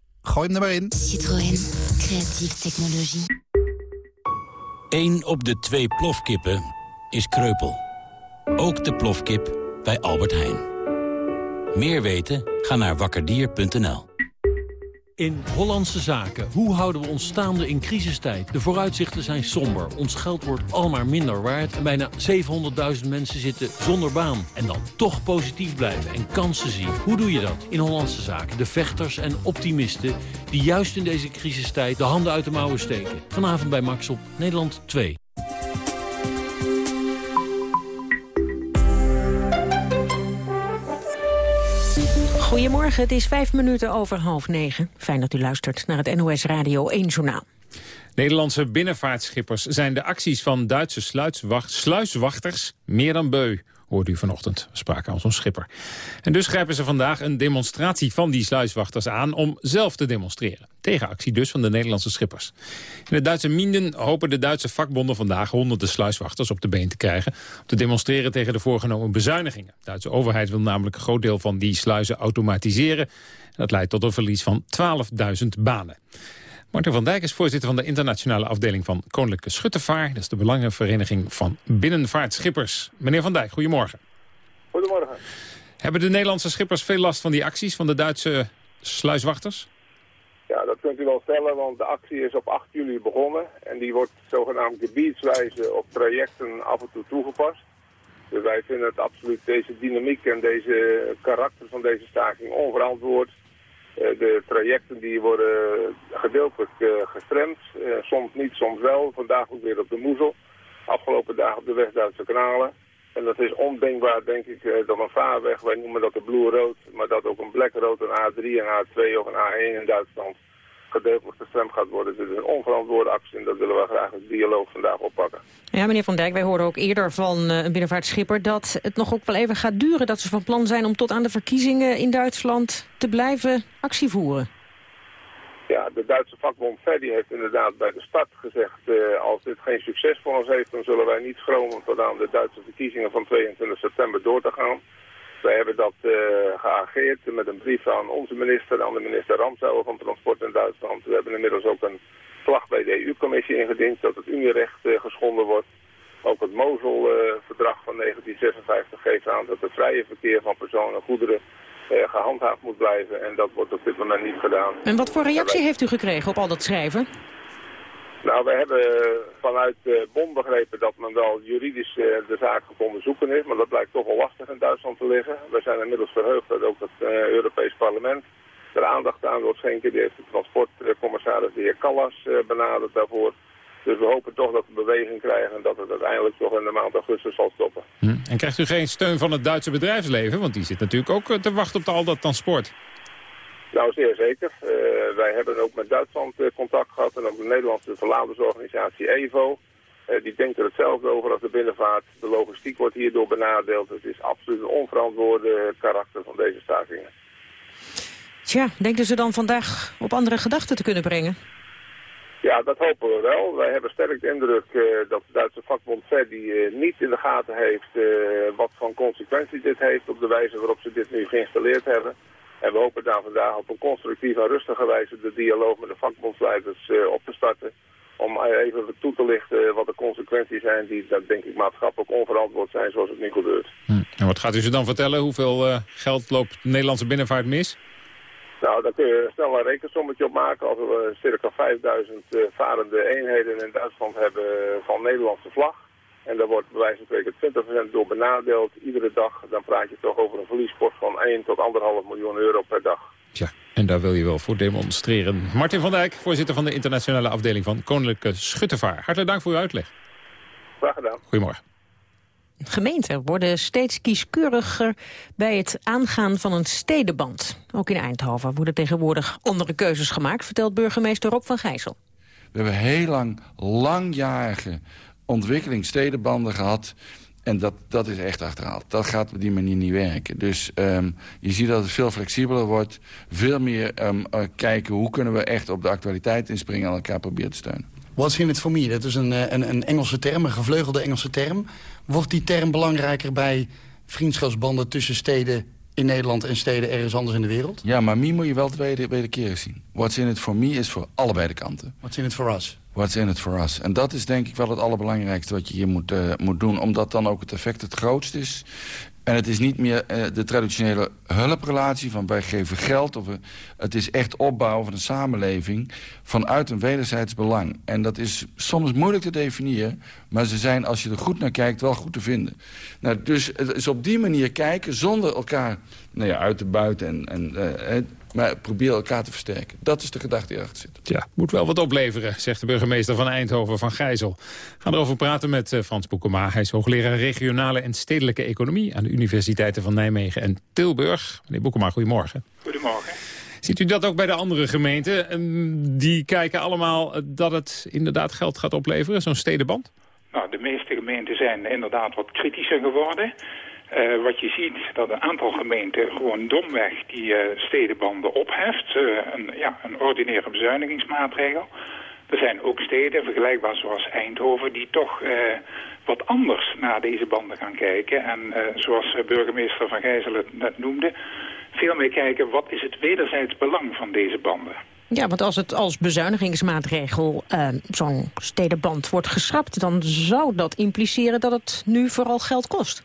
gooi hem er maar in. Citroën. Creatieve technologie. 1 op de twee plofkippen is kreupel. Ook de plofkip bij Albert Heijn. Meer weten? Ga naar wakkerdier.nl. In Hollandse Zaken. Hoe houden we ons staande in crisistijd? De vooruitzichten zijn somber. Ons geld wordt almaar minder waard. En bijna 700.000 mensen zitten zonder baan. En dan toch positief blijven en kansen zien. Hoe doe je dat? In Hollandse Zaken. De vechters en optimisten die juist in deze crisistijd de handen uit de mouwen steken. Vanavond bij Max op Nederland 2. Goedemorgen, het is vijf minuten over half negen. Fijn dat u luistert naar het NOS Radio 1 Journaal. Nederlandse binnenvaartschippers zijn de acties van Duitse sluiswacht, sluiswachters meer dan beu hoorde u vanochtend. We als een schipper. En dus grijpen ze vandaag een demonstratie van die sluiswachters aan... om zelf te demonstreren. Tegenactie dus van de Nederlandse schippers. In het Duitse Minden hopen de Duitse vakbonden vandaag... honderden sluiswachters op de been te krijgen... om te demonstreren tegen de voorgenomen bezuinigingen. De Duitse overheid wil namelijk een groot deel van die sluizen automatiseren. En dat leidt tot een verlies van 12.000 banen. Martin van Dijk is voorzitter van de internationale afdeling van Koninklijke Schuttevaar. Dat is de belangenvereniging van binnenvaartschippers. Meneer van Dijk, goedemorgen. Goedemorgen. Hebben de Nederlandse schippers veel last van die acties van de Duitse sluiswachters? Ja, dat kunt u wel stellen, want de actie is op 8 juli begonnen. En die wordt zogenaamd gebiedswijze op trajecten af en toe toegepast. Dus wij vinden het absoluut deze dynamiek en deze karakter van deze staking onverantwoord. Eh, de trajecten die worden gedeeltelijk uh, gestremd, uh, soms niet, soms wel. Vandaag ook weer op de Moezel, afgelopen dagen op de West-Duitse kanalen. En dat is ondenkbaar, denk ik, dat een vaarweg, wij noemen dat de Blue maar dat ook een Black een A3, een A2 of een A1 in Duitsland gedeeltelijk gestremd gaat worden. Dit is een onverantwoorde actie en dat willen we graag het dialoog vandaag oppakken. Ja, meneer Van Dijk, wij hoorden ook eerder van uh, een binnenvaartschipper... dat het nog ook wel even gaat duren dat ze van plan zijn... om tot aan de verkiezingen in Duitsland te blijven actie voeren. Ja, de Duitse vakbond Verdi heeft inderdaad bij de start gezegd... Uh, als dit geen succes voor ons heeft, dan zullen wij niet schromen... tot aan de Duitse verkiezingen van 22 september door te gaan... Wij hebben dat uh, geageerd met een brief aan onze minister, aan de minister Ramsauer van Transport in Duitsland. We hebben inmiddels ook een vlag bij de EU-commissie ingediend dat het Unierecht uh, geschonden wordt. Ook het Mozel-verdrag uh, van 1956 geeft aan dat het vrije verkeer van personen en goederen gehandhaafd moet blijven. En dat wordt op dit moment niet gedaan. En wat voor reactie heeft u gekregen op al dat schrijven? Nou, we hebben vanuit de bond begrepen dat men wel juridisch uh, de zaak kon onderzoeken is, maar dat blijkt toch wel lastig in Duitsland te liggen. We zijn inmiddels verheugd dat ook het uh, Europees Parlement er aandacht aan wil schenken. Die heeft de transportcommissaris de heer Callas benaderd daarvoor. Dus we hopen toch dat we beweging krijgen en dat het uiteindelijk toch in de maand augustus zal stoppen. Hm. En krijgt u geen steun van het Duitse bedrijfsleven? Want die zit natuurlijk ook te wachten op al dat transport. Nou, zeer zeker. Uh, wij hebben ook met Duitsland uh, contact gehad en ook de Nederlandse verladersorganisatie EVO. Uh, die denkt er hetzelfde over als de binnenvaart. De logistiek wordt hierdoor benadeeld. Het is absoluut een onverantwoorde karakter van deze stakingen. Tja, denken ze dan vandaag op andere gedachten te kunnen brengen? Ja, dat hopen we wel. Wij hebben sterk de indruk dat de Duitse vakbond Verdi niet in de gaten heeft wat voor consequenties dit heeft op de wijze waarop ze dit nu geïnstalleerd hebben. En we hopen daar vandaag op een constructieve en rustige wijze de dialoog met de vakbondsleiders uh, op te starten. Om even toe te lichten wat de consequenties zijn die, dat denk ik, maatschappelijk onverantwoord zijn zoals het nu gebeurt. Hm. En wat gaat u ze dan vertellen? Hoeveel uh, geld loopt de Nederlandse binnenvaart mis? Nou, daar kun je snel een rekensommetje op maken. Als we circa 5000 uh, varende eenheden in Duitsland hebben van Nederlandse vlag en daar wordt bij wijze van spreken 20% door benadeeld iedere dag. Dan praat je toch over een verliespost van 1 tot 1,5 miljoen euro per dag. Tja, en daar wil je wel voor demonstreren. Martin van Dijk, voorzitter van de internationale afdeling van Koninklijke Schuttevaar. Hartelijk dank voor uw uitleg. Graag gedaan. Goedemorgen. Gemeenten worden steeds kieskeuriger bij het aangaan van een stedenband. Ook in Eindhoven worden tegenwoordig andere keuzes gemaakt, vertelt burgemeester Rob van Gijssel. We hebben heel lang, langjarige ontwikkeling stedenbanden gehad. En dat, dat is echt achterhaald. Dat gaat op die manier niet werken. Dus um, je ziet dat het veel flexibeler wordt. Veel meer um, uh, kijken hoe kunnen we echt op de actualiteit inspringen... en elkaar proberen te steunen. What's in it for me? Dat is een, een, een Engelse term, een gevleugelde Engelse term. Wordt die term belangrijker bij vriendschapsbanden tussen steden in Nederland en steden ergens anders in de wereld? Ja, maar me moet je wel twee wederkerig zien. What's in it for me is voor allebei de kanten. What's in it for us? What's in it for us? En dat is denk ik wel het allerbelangrijkste wat je hier moet, uh, moet doen. Omdat dan ook het effect het grootst is. En het is niet meer uh, de traditionele hulprelatie van wij geven geld. Of, het is echt opbouwen van een samenleving vanuit een wederzijds belang. En dat is soms moeilijk te definiëren. Maar ze zijn, als je er goed naar kijkt, wel goed te vinden. Nou, dus het is op die manier kijken zonder elkaar nou ja, uit te buiten. En, en, uh, maar probeer elkaar te versterken. Dat is de gedachte die erachter zit. Ja, moet wel wat opleveren, zegt de burgemeester van Eindhoven van Gijzel. We gaan erover praten met uh, Frans Boekema. Hij is hoogleraar regionale en stedelijke economie... aan de universiteiten van Nijmegen en Tilburg. Meneer Boekema, goedemorgen. Goedemorgen. Ziet u dat ook bij de andere gemeenten? Die kijken allemaal dat het inderdaad geld gaat opleveren, zo'n stedenband? Nou, de meeste gemeenten zijn inderdaad wat kritischer geworden... Uh, wat je ziet, dat een aantal gemeenten gewoon domweg die uh, stedenbanden opheft. Uh, een, ja, een ordinaire bezuinigingsmaatregel. Er zijn ook steden, vergelijkbaar zoals Eindhoven, die toch wat anders naar deze banden gaan kijken. En zoals burgemeester Van Gijzel het net noemde, veel meer kijken wat is het wederzijds belang van deze banden. Ja, want als het als bezuinigingsmaatregel zo'n stedenband wordt geschrapt... dan zou dat impliceren dat het nu vooral geld kost.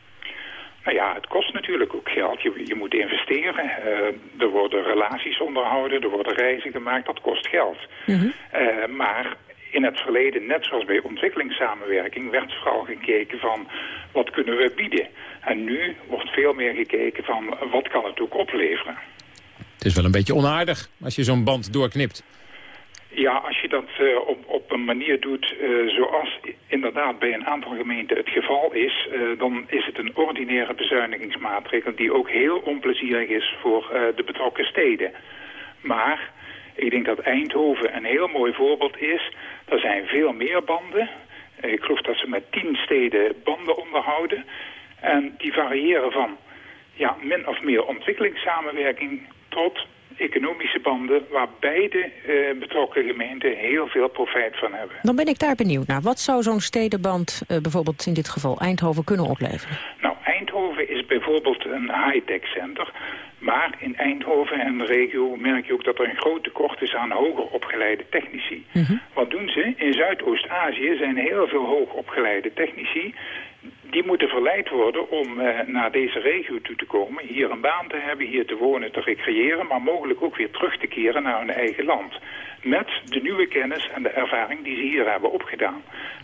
Nou ja, het kost natuurlijk ook geld. Je, je moet investeren. Uh, er worden relaties onderhouden, er worden reizen gemaakt. Dat kost geld. Mm -hmm. uh, maar in het verleden, net zoals bij ontwikkelingssamenwerking... werd vooral gekeken van wat kunnen we bieden. En nu wordt veel meer gekeken van wat kan het ook opleveren. Het is wel een beetje onaardig als je zo'n band doorknipt. Ja, als je dat uh, op, op een manier doet uh, zoals inderdaad bij een aantal gemeenten het geval is... Uh, dan is het een ordinaire bezuinigingsmaatregel die ook heel onplezierig is voor de betrokken steden. Maar ik denk dat Eindhoven een heel mooi voorbeeld is. Er zijn veel meer banden. Ik geloof dat ze met tien steden banden onderhouden. En die variëren van ja, min of meer ontwikkelingssamenwerking tot economische banden waar beide uh, betrokken gemeenten heel veel profijt van hebben. Dan ben ik daar benieuwd naar. Wat zou zo'n stedenband, uh, bijvoorbeeld in dit geval Eindhoven, kunnen opleveren? Nou, Eindhoven is bijvoorbeeld een high-tech center. Maar in Eindhoven en de regio merk je ook dat er een groot tekort is aan hoger opgeleide technici. Mm -hmm. Wat doen ze? In Zuidoost-Azië zijn heel veel hoog opgeleide technici die moeten verleid worden om uh, naar deze regio toe te komen, hier een baan te hebben, hier te wonen, te recreëren, maar mogelijk ook weer terug te keren naar hun eigen land. Met de nieuwe kennis en de ervaring die ze hier hebben opgedaan.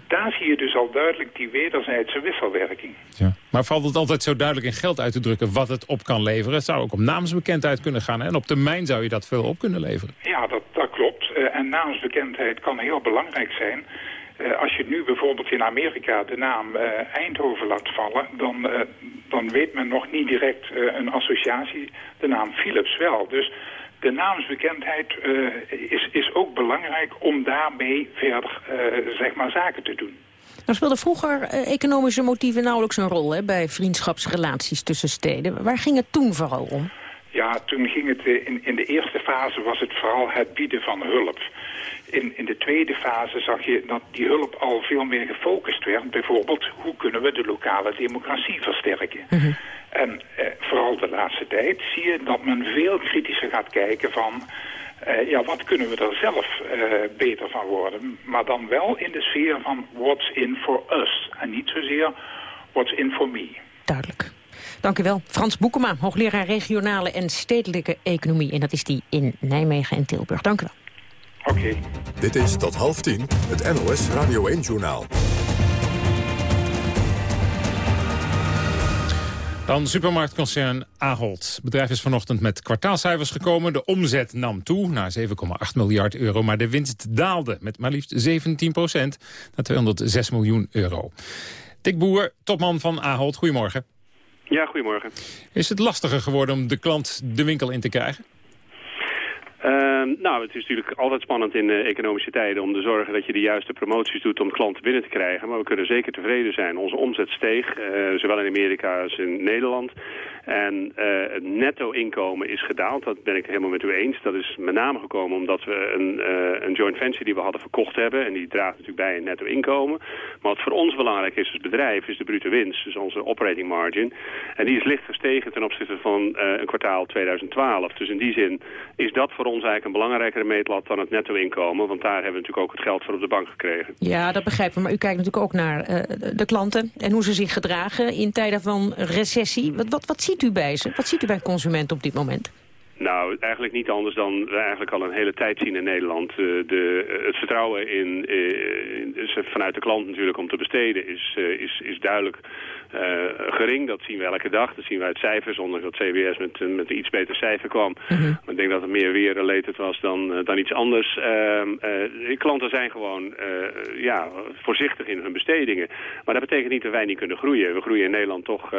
Daar zie je dus al duidelijk die wederzijdse wisselwerking. Ja. Maar valt het altijd zo duidelijk in geld uit te drukken wat het op kan leveren? Het zou ook om naamsbekendheid kunnen gaan. Hè? En op termijn zou je dat veel op kunnen leveren. Ja, dat, dat klopt. Uh, en naamsbekendheid kan heel belangrijk zijn. Uh, als je nu bijvoorbeeld in Amerika de naam uh, Eindhoven laat vallen... Dan, uh, dan weet men nog niet direct een associatie. De naam Philips wel. Dus de naamsbekendheid is, is ook belangrijk om daarmee verder zeg maar zaken te doen. Nou speelden vroeger economische motieven nauwelijks een rol hè, bij vriendschapsrelaties tussen steden. Waar ging het toen vooral om? Ja, toen ging het in, in de eerste fase was het vooral het bieden van hulp. In, in de tweede fase zag je dat die hulp al veel meer gefocust werd. Bijvoorbeeld, hoe kunnen we de lokale democratie versterken? Mm -hmm. En eh, vooral de laatste tijd zie je dat men veel kritischer gaat kijken van... Uh, ja, wat kunnen we er zelf uh, beter van worden? Maar dan wel in de sfeer van what's in for us. En niet zozeer what's in for me. Duidelijk. Dank u wel. Frans Boekema, hoogleraar regionale en stedelijke economie. En dat is die in Nijmegen en Tilburg. Dank u wel. Oké. Okay. Dit is tot half tien het NOS Radio 1-journaal. Dan supermarktconcern Ahold. Het bedrijf is vanochtend met kwartaalcijfers gekomen. De omzet nam toe naar 7,8 miljard euro, maar de winst daalde met maar liefst 17 procent naar 206 miljoen euro. Dick Boer, topman van Ahold, goedemorgen. Ja, goedemorgen. Is het lastiger geworden om de klant de winkel in te krijgen? Uh, nou, het is natuurlijk altijd spannend in uh, economische tijden om te zorgen dat je de juiste promoties doet om klanten binnen te krijgen. Maar we kunnen zeker tevreden zijn. Onze omzet steeg, uh, zowel in Amerika als in Nederland. En uh, het netto-inkomen is gedaald, dat ben ik helemaal met u eens. Dat is met name gekomen omdat we een, uh, een joint venture die we hadden verkocht hebben. En die draagt natuurlijk bij een netto-inkomen. Maar wat voor ons belangrijk is als bedrijf is de brute winst, dus onze operating margin. En die is licht gestegen ten opzichte van uh, een kwartaal 2012. Dus in die zin is dat voor ons eigenlijk een belangrijkere meetlat dan het netto-inkomen. Want daar hebben we natuurlijk ook het geld voor op de bank gekregen. Ja, dat begrijpen we. Maar u kijkt natuurlijk ook naar de klanten en hoe ze zich gedragen in tijden van recessie. Wat, wat, wat ziet u bij ze? Wat ziet u bij consumenten op dit moment? Nou, eigenlijk niet anders dan we eigenlijk al een hele tijd zien in Nederland. Uh, de, het vertrouwen in, uh, vanuit de klant natuurlijk om te besteden is, uh, is, is duidelijk gering. Dat zien we elke dag. Dat zien we uit cijfers, ondanks dat CBS met, met een iets beter cijfer kwam. -hmm. Maar ik denk dat het meer weer related was dan, dan iets anders. Ehm, klanten zijn gewoon ja, voorzichtig in hun bestedingen. Maar dat betekent niet dat wij niet kunnen groeien. We groeien in Nederland toch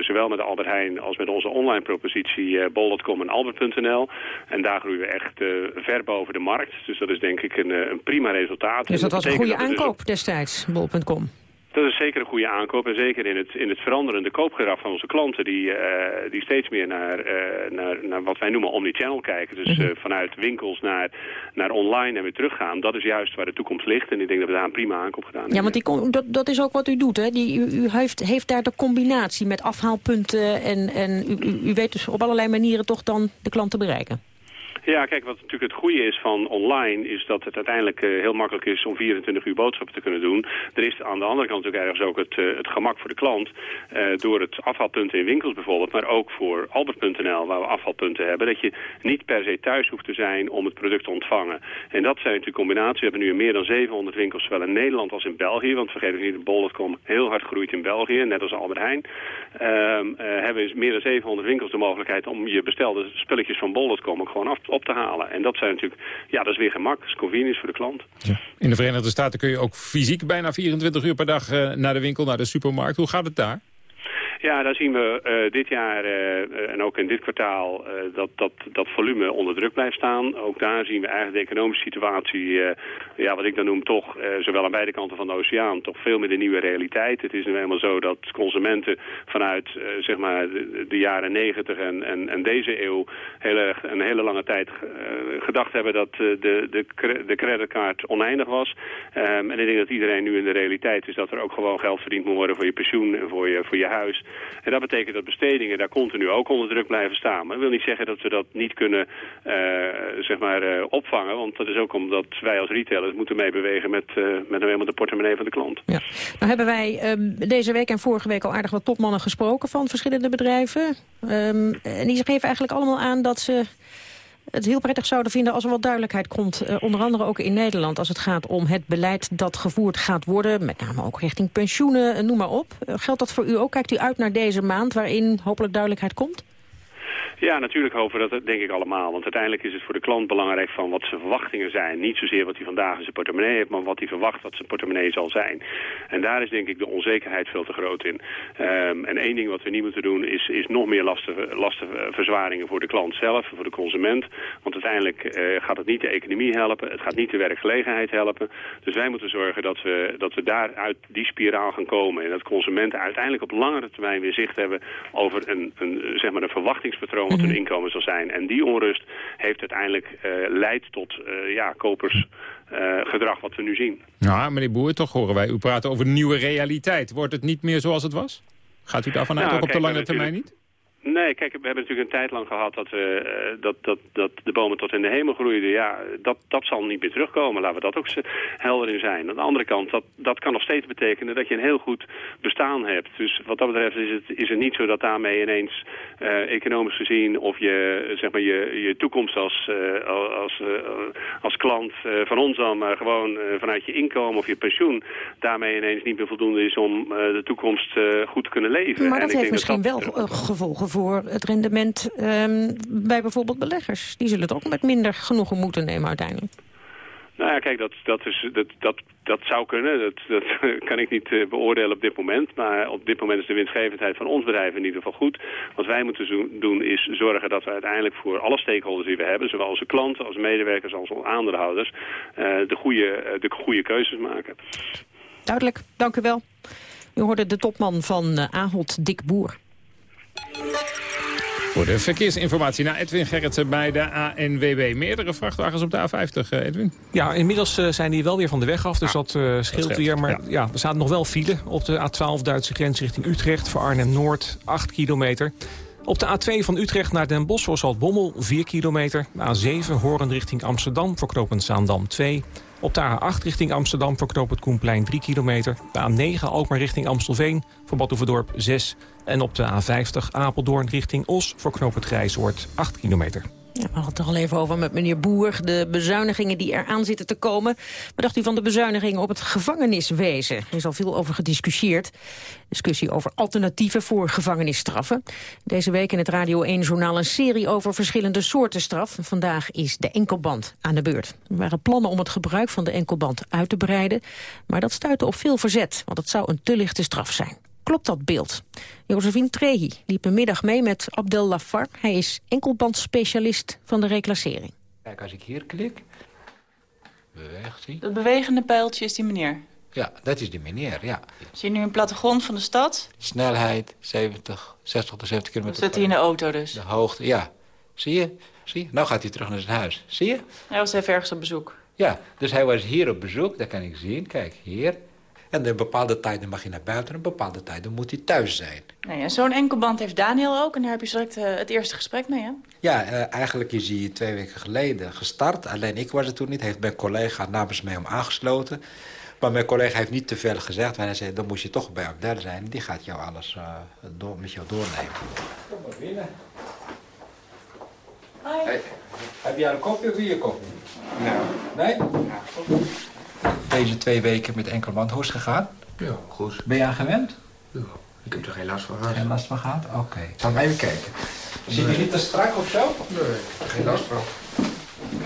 zowel met de Albert Heijn als met onze online propositie bol.com en Albert en daar groeien we echt uh, ver boven de markt. Dus dat is denk ik een, een prima resultaat. Dus dat, was een goede aankoop dus destijds, bol.com? Dat is zeker een goede aankoop. En zeker in het, in het veranderende koopgedrag van onze klanten... die, uh, die steeds meer naar, uh, naar, naar wat wij noemen omnichannel kijken. Dus uh, vanuit winkels naar, naar online en weer teruggaan. Dat is juist waar de toekomst ligt. En ik denk dat we daar een prima aankoop gedaan hebben. Ja, want die, dat, dat is ook wat u doet. Hè? Die, u, u heeft, heeft daar de combinatie met afhaalpunten... en, en u, u weet dus op allerlei manieren toch dan de klant te bereiken. Ja, kijk, wat natuurlijk het goede is van online... is dat het uiteindelijk uh, heel makkelijk is om 24 uur boodschappen te kunnen doen. Er is aan de andere kant natuurlijk ergens ook het, uh, het gemak voor de klant... Uh, door het afvalpunten in winkels bijvoorbeeld... maar ook voor Albert.nl, waar we afvalpunten hebben... dat je niet per se thuis hoeft te zijn om het product te ontvangen. En dat zijn natuurlijk combinaties. We hebben nu meer dan 700 winkels, zowel in Nederland als in België... want vergeet ook niet dat bol.com heel hard groeit in België... net als Albert Heijn... Ehm, hebben meer dan 700 winkels de mogelijkheid... om je bestelde spulletjes van bol.com ook gewoon af op te halen. En dat zijn natuurlijk, ja, dat is weer gemak, dat is convenience voor de klant. Ja. In de Verenigde Staten kun je ook fysiek bijna 24 uur per dag uh, naar de winkel, naar de supermarkt. Hoe gaat het daar? Ja, daar zien we uh, dit jaar uh, en ook in dit kwartaal uh, dat, dat dat volume onder druk blijft staan. Ook daar zien we eigenlijk de economische situatie, ja, wat ik dan noem toch, zowel aan beide kanten van de oceaan, toch veel meer de nieuwe realiteit. Het is nu eenmaal zo dat consumenten vanuit zeg maar de, jaren negentig en, en, en, deze eeuw heel erg, een hele lange tijd gedacht hebben dat de, de, de creditcard oneindig was. Um, en ik denk dat iedereen nu in de realiteit is dat er ook gewoon geld verdiend moet worden voor je pensioen en voor je, voor je huis. En dat betekent dat bestedingen daar continu ook onder druk blijven staan. Maar dat wil niet zeggen dat we dat niet kunnen uh, zeg maar, uh, opvangen. Want dat is ook omdat wij als retailers moeten meebewegen met, uh, met nou de portemonnee van de klant. Ja. Nou hebben wij um, deze week en vorige week al aardig wat topmannen gesproken van verschillende bedrijven. Um, en die geven eigenlijk allemaal aan dat ze het heel prettig zouden vinden als er wat duidelijkheid komt. Uh, onder andere ook in Nederland als het gaat om het beleid dat gevoerd gaat worden. Met name ook richting pensioenen, uh, noem maar op. Uh, geldt dat voor u ook? Kijkt u uit naar deze maand waarin hopelijk duidelijkheid komt? Ja, natuurlijk hopen we dat, denk ik allemaal. Want uiteindelijk is het voor de klant belangrijk van wat zijn verwachtingen zijn. Niet zozeer wat hij vandaag in zijn portemonnee heeft, maar wat hij verwacht wat zijn portemonnee zal zijn. En daar is denk ik de onzekerheid veel te groot in. Um, en één ding wat we niet moeten doen is, is nog meer lasten, lastenverzwaringen voor de klant zelf, voor de consument. Want uiteindelijk uh, gaat het niet de economie helpen, het gaat niet de werkgelegenheid helpen. Dus wij moeten zorgen dat we, dat we daar uit die spiraal gaan komen. En dat consumenten uiteindelijk op langere termijn weer zicht hebben over een, een, zeg maar een verwachtingspatroon wat hun inkomen zal zijn. En die onrust heeft uiteindelijk uh, leidt tot uh, ja, kopersgedrag uh, wat we nu zien. Ja, meneer Boer, toch horen wij. U praat over nieuwe realiteit. Wordt het niet meer zoals het was? Gaat u daarvan uit, nou, ook op de lange termijn niet? Nee, kijk, we hebben natuurlijk een tijd lang gehad dat, we, uh, dat, dat, dat de bomen tot in de hemel groeiden. Ja, dat, dat zal niet meer terugkomen. Laten we dat ook helder in zijn. Aan de andere kant, dat, dat kan nog steeds betekenen dat je een heel goed bestaan hebt. Dus wat dat betreft is het, is het niet zo dat daarmee ineens uh, economisch gezien... of je, zeg maar, je, je toekomst als, uh, als, als klant van ons dan... maar gewoon vanuit je inkomen of je pensioen... daarmee ineens niet meer voldoende is om de toekomst goed te kunnen leven. Maar dat heeft misschien dat dat, wel gevolgen voor het rendement um, bij bijvoorbeeld beleggers. Die zullen het ook met minder genoegen moeten nemen uiteindelijk. Nou ja, kijk, dat, dat, is, dat, dat, dat zou kunnen. Dat, dat <laughs> kan ik niet uh, beoordelen op dit moment. Maar op dit moment is de winstgevendheid van ons bedrijf in ieder geval goed. Wat wij moeten doen is zorgen dat we uiteindelijk voor alle stakeholders die we hebben... zowel onze klanten, als medewerkers, als aandeelhouders... Uh, de, goede, uh, de goede keuzes maken. Duidelijk, dank u wel. U hoorde de topman van Ahold, Dick Boer. Voor de verkeersinformatie naar Edwin Gerritsen bij de ANWB. Meerdere vrachtwagens op de A50, eh, Edwin? Ja, inmiddels uh, zijn die wel weer van de weg af, dus ah, dat, uh, scheelt, dat scheelt weer. Maar ja. ja. er staat nog wel file op de A12 Duitse grens richting Utrecht... voor Arnhem-Noord, 8 kilometer. Op de A2 van Utrecht naar Den Bosch voor Zaltbommel 4 kilometer. De A7 Horen richting Amsterdam voor knooppunt Zaandam 2. Op de A8 richting Amsterdam voor knooppunt Koenplein 3 kilometer. De A9 Alkmaar richting Amstelveen voor Badhoevedorp 6. En op de A50 Apeldoorn richting Os voor knooppunt Grijzoord 8 kilometer. Ja, we hadden het al even over met meneer Boer. De bezuinigingen die eraan zitten te komen. Wat dacht u van de bezuinigingen op het gevangeniswezen? Er is al veel over gediscussieerd. Discussie over alternatieven voor gevangenisstraffen. Deze week in het Radio 1-journaal een serie over verschillende soorten straf. Vandaag is de enkelband aan de beurt. Er waren plannen om het gebruik van de enkelband uit te breiden. Maar dat stuitte op veel verzet, want het zou een te lichte straf zijn. Klopt dat beeld? Josephine Trehi liep een middag mee met Abdel Lafar. Hij is enkelbandspecialist van de reclassering. Kijk, als ik hier klik, beweegt hij. Dat bewegende pijltje is die meneer. Ja, dat is die meneer, ja. Zie je nu een plattegrond van de stad? Snelheid, 70, 60 tot 70 kilometer Zit hij in de auto dus? De hoogte, ja. Zie je? Zie je? Nou gaat hij terug naar zijn huis. Zie je? Hij was even ergens op bezoek. Ja, dus hij was hier op bezoek, dat kan ik zien. Kijk, hier. En in bepaalde tijden mag hij naar buiten en bepaalde tijden moet hij thuis zijn. Nou ja, Zo'n enkelband heeft Daniel ook en daar heb je straks uh, het eerste gesprek mee, hè? Ja, uh, eigenlijk is hij twee weken geleden gestart. Alleen ik was er toen niet. Heeft mijn collega namens mij om aangesloten. Maar mijn collega heeft niet te veel gezegd. Maar hij zei, dan moest je toch bij Abdel zijn. Die gaat jou alles uh, door, met jou doornemen. Kom maar binnen. Hey, heb jij een koffie of wil je koffie? Nee. Nee? Deze twee weken met het gegaan? Ja, goed. Ben je aan gewend? Ja, ik heb er geen last van gehad. Geen last van gehad? Oké. Okay. Zal ik even kijken. Zit je niet te strak of zo? Nee, ik heb er geen last van.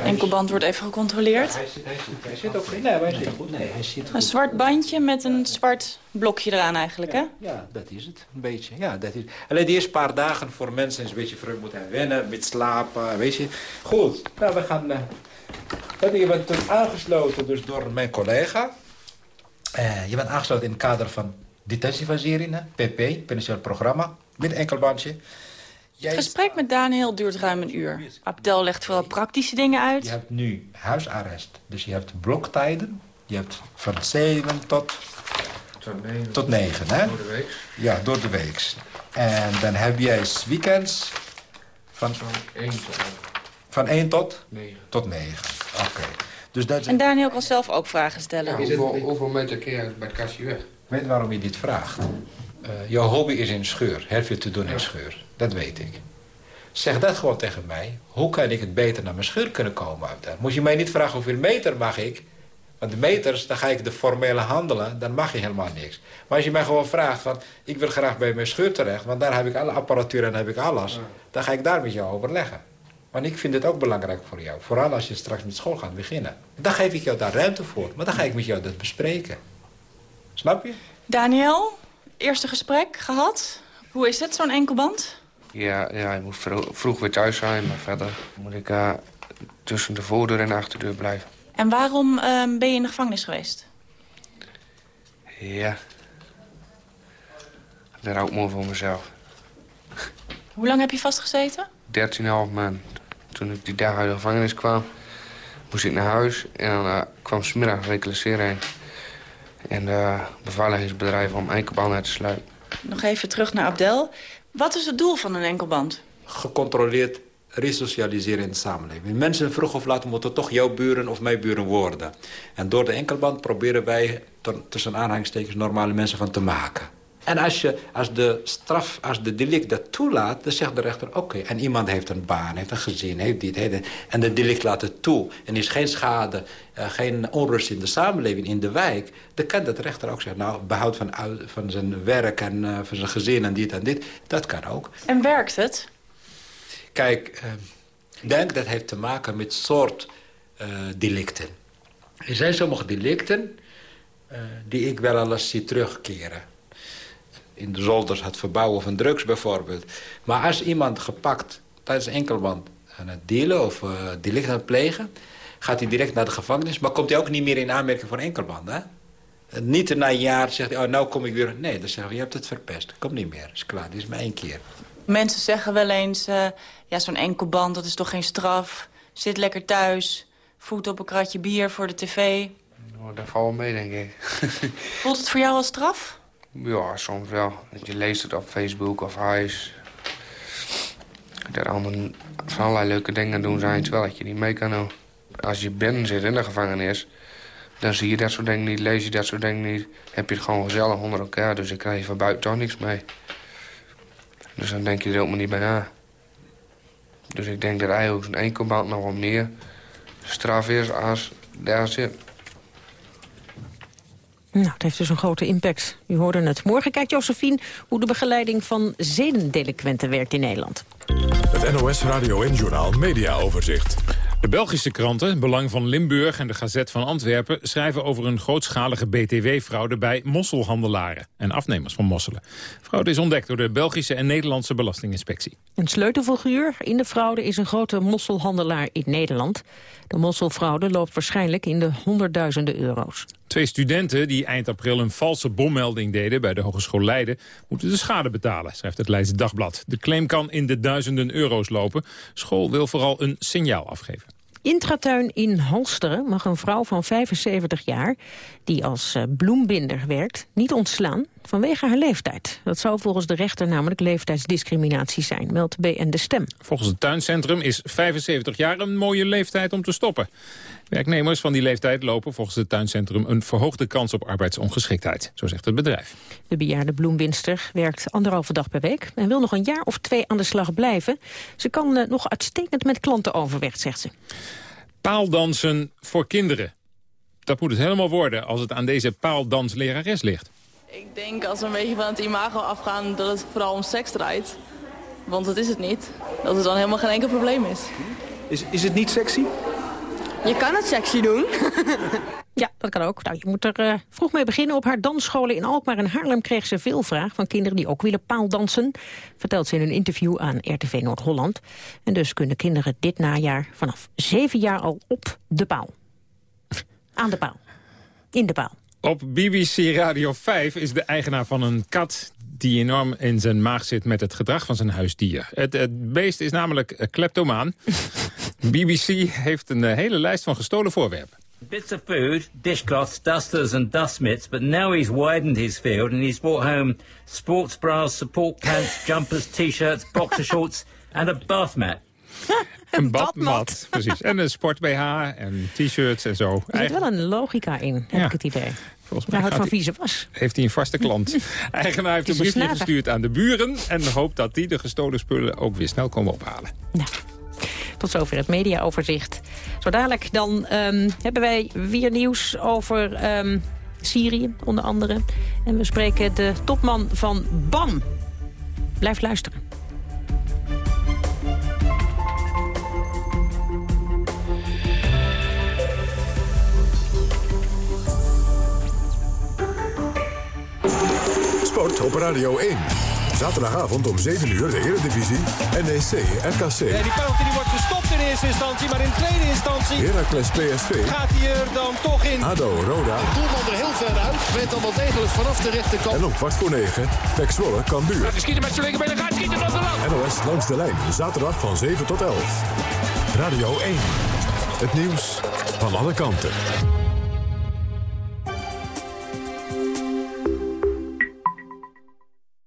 Enkelband wordt even gecontroleerd. Ja, hij, zit, hij, zit, hij zit ook Nee, hij zit goed. Nee, hij zit goed. Een zwart bandje met een zwart blokje eraan eigenlijk, ja, hè? Ja, dat is het. Een beetje. Ja, dat is Alleen de eerste paar dagen voor mensen is een beetje vreemd moeten wennen. Met slapen, weet je. Goed. Nou, we gaan... Uh, je bent dus aangesloten dus door mijn collega. Uh, je bent aangesloten in het kader van detentiefasering, PP, penitentiair programma, met enkelbandje. Het gesprek met Daniel duurt ruim een uur. Abdel legt vooral praktische dingen uit. Je hebt nu huisarrest, dus je hebt bloktijden. Je hebt van 7 tot, tot 9, tot 9 hè? Door de week. Ja, door de week. En dan heb jij weekends van, van 1 tot 11. Van 1 tot? 9. Tot 9, oké. Okay. Dus dat is... En Daniel kan zelf ook vragen stellen. Ja, hoeveel, hoeveel meter keer bij het kastje weg? Weet je waarom je dit vraagt? Uh, jouw hobby is in scheur, heel veel te doen in scheur. Dat weet ik. Zeg dat gewoon tegen mij. Hoe kan ik het beter naar mijn scheur kunnen komen? Moet je mij niet vragen hoeveel meter mag ik. Want de meters, dan ga ik de formele handelen. Dan mag je helemaal niks. Maar als je mij gewoon vraagt van... ik wil graag bij mijn scheur terecht... want daar heb ik alle apparatuur en heb ik alles... dan ga ik daar met jou overleggen. Want ik vind het ook belangrijk voor jou. Vooral als je straks met school gaat beginnen. Dan geef ik jou daar ruimte voor. Maar dan ga ik met jou dat bespreken. Snap je? Daniel, eerste gesprek gehad. Hoe is het, zo'n enkelband? Ja, ja, je moet vroeg, vroeg weer thuis zijn. Maar verder moet ik uh, tussen de voordeur en de achterdeur blijven. En waarom uh, ben je in de gevangenis geweest? Ja. Dat hou ik mooi voor mezelf. Hoe lang heb je vastgezeten? 13,5 maanden. Toen ik die dag uit de gevangenis kwam, moest ik naar huis. En dan uh, kwam smiddag reclasseren En de beveiligingsbedrijf om enkelbanden uit te sluiten. Nog even terug naar Abdel. Wat is het doel van een enkelband? Gecontroleerd resocialiseren in de samenleving. Mensen vroeg of laat moeten toch jouw buren of mijn buren worden. En door de enkelband proberen wij tussen aanhalingstekens normale mensen van te maken. En als, je, als de straf, als de delict dat toelaat, dan zegt de rechter... oké, okay, en iemand heeft een baan, heeft een gezin, heeft dit, heeft dit, en de delict laat het toe... en is geen schade, uh, geen onrust in de samenleving, in de wijk... dan kan de rechter ook zeggen, nou, behoud van, van zijn werk en uh, van zijn gezin en dit en dit. Dat kan ook. En werkt het? Kijk, uh, ik denk dat heeft te maken met soort delicten. Er zijn sommige delicten die ik wel eens zie terugkeren in de zolders het verbouwen van drugs bijvoorbeeld. Maar als iemand gepakt tijdens enkelband aan het dealen of uh, delict aan het plegen... gaat hij direct naar de gevangenis, maar komt hij ook niet meer in aanmerking voor enkelband. Hè? Niet na een jaar zegt hij, oh, nou kom ik weer... Nee, dan zeggen we, je hebt het verpest. Kom niet meer, is klaar, dit is maar één keer. Mensen zeggen wel eens, uh, ja, zo'n enkelband, dat is toch geen straf. Zit lekker thuis, voet op een kratje bier voor de tv. Nou, dat valt wel mee, denk ik. <laughs> Voelt het voor jou als straf? Ja, soms wel. Je leest het op Facebook of huis. dat anderen van allerlei leuke dingen doen zijn... terwijl dat je niet mee kan doen. Als je binnen zit in de gevangenis... dan zie je dat soort dingen niet, lees je dat soort dingen niet... heb je het gewoon gezellig onder elkaar, dus ik krijg je van buiten toch niks mee. Dus dan denk je er helemaal niet bij na. Dus ik denk dat eigenlijk zo'n enkelband nog wel meer straf is als daar zit. Nou, het heeft dus een grote impact. U hoorde het. Morgen kijkt Josephine hoe de begeleiding van zedendelinquenten werkt in Nederland. Het NOS Radio en Journal Media Overzicht. De Belgische kranten, Belang van Limburg en de Gazet van Antwerpen... schrijven over een grootschalige BTW-fraude bij mosselhandelaren... en afnemers van mosselen. Fraude is ontdekt door de Belgische en Nederlandse Belastinginspectie. Een sleutelfiguur in de fraude is een grote mosselhandelaar in Nederland. De mosselfraude loopt waarschijnlijk in de honderdduizenden euro's. Twee studenten die eind april een valse bommelding deden bij de Hogeschool Leiden... moeten de schade betalen, schrijft het Leidse Dagblad. De claim kan in de duizenden euro's lopen. School wil vooral een signaal afgeven. Intratuin in Halsteren mag een vrouw van 75 jaar... die als eh, bloembinder werkt, niet ontslaan vanwege haar leeftijd. Dat zou volgens de rechter namelijk leeftijdsdiscriminatie zijn, meldt BN De Stem. Volgens het tuincentrum is 75 jaar een mooie leeftijd om te stoppen. Werknemers van die leeftijd lopen volgens het tuincentrum... een verhoogde kans op arbeidsongeschiktheid, zo zegt het bedrijf. De bejaarde bloembinster werkt anderhalve dag per week... en wil nog een jaar of twee aan de slag blijven. Ze kan eh, nog uitstekend met klanten overweg, zegt ze. Paaldansen voor kinderen. Dat moet het helemaal worden als het aan deze paaldanslerares ligt. Ik denk als we een beetje van het imago afgaan dat het vooral om seks draait. Want dat is het niet. Dat het dan helemaal geen enkel probleem is. Is, is het niet sexy? Je kan het sexy doen. <laughs> Ja, dat kan ook. Nou, je moet er uh, vroeg mee beginnen. Op haar dansscholen in Alkmaar en Haarlem kreeg ze veel vraag... van kinderen die ook willen paaldansen. Vertelt ze in een interview aan RTV Noord-Holland. En dus kunnen kinderen dit najaar vanaf zeven jaar al op de paal. Aan de paal. In de paal. Op BBC Radio 5 is de eigenaar van een kat die enorm in zijn maag zit met het gedrag van zijn huisdier. Het, het beest is namelijk kleptomaan. <laughs> BBC heeft een eh, hele lijst van gestolen voorwerpen. Bits of food, dishcloths, dusters and dust mitts, but now he's widened his field and he's brought home sports bras, support pants, jumpers, t-shirts, boxer shorts and a bath mat. <laughs> Een badmat, precies. En een sport-BH en t-shirts en zo. Er zit wel een logica in, heb Ja. ik het idee. Volgens Hij mij houdt van vieze was. heeft hij een vaste klant. <laughs> <laughs> Eigenaar heeft een briefje gestuurd aan de buren... en hoopt dat die de gestolen spullen ook weer snel komen ophalen. Tot zover het mediaoverzicht. Zo dadelijk dan ehm, hebben wij weer nieuws over ehm, Syrië, onder andere. En we spreken de topman van BAM. Blijf luisteren. Sport op Radio 1. Zaterdagavond om 7 uur de Eredivisie. NEC RKC. En die penalty die wordt gestopt in eerste instantie, maar in tweede instantie Heracles PSV. gaat hij er dan toch in. ADO Roda. Doelman er heel ver uit. Bent dan wel degelijk vanaf de rechterkant. En om kwart voor 9. Pek Zwolle Cambuur. Schieten met zijn linkerbeen, gaat schieten op de lat. NOS langs de lijn. Zaterdag van 7 tot 11. Radio 1. Het nieuws van alle kanten.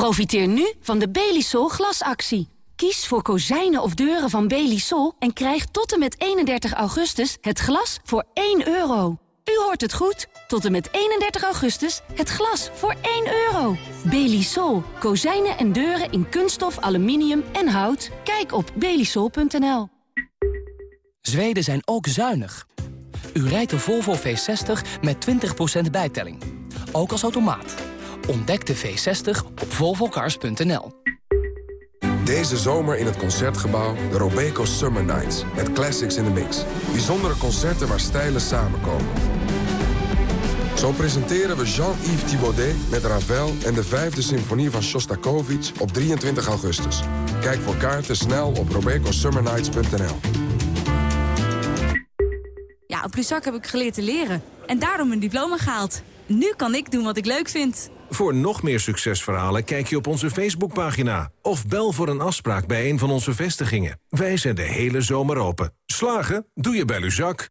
Profiteer nu van de Belisol glasactie. Kies voor kozijnen of deuren van Belisol en krijg tot en met 31 augustus het glas voor 1 euro. U hoort het goed. Tot en met 31 augustus het glas voor 1 euro. Belisol. Kozijnen en deuren in kunststof, aluminium en hout. Kijk op belisol.nl. Zweden zijn ook zuinig. U rijdt de Volvo V60 met 20% bijtelling. Ook als automaat. Ontdek de V60 op volvocars.nl. Deze zomer in het Concertgebouw de Robeco Summer Nights. Met classics in the mix. Bijzondere concerten waar stijlen samenkomen. Zo presenteren we Jean-Yves Thibaudet met Ravel en de vijfde symfonie van Shostakovich op 23 augustus. Kijk voor kaarten snel op robecosummernights.nl. Ja, op Luzak heb ik geleerd te leren. En daarom mijn diploma gehaald. Nu kan ik doen wat ik leuk vind. Voor nog meer succesverhalen kijk je op onze Facebookpagina. Of bel voor een afspraak bij een van onze vestigingen. Wij zijn de hele zomer open. Slagen? Doe je bij Luzak.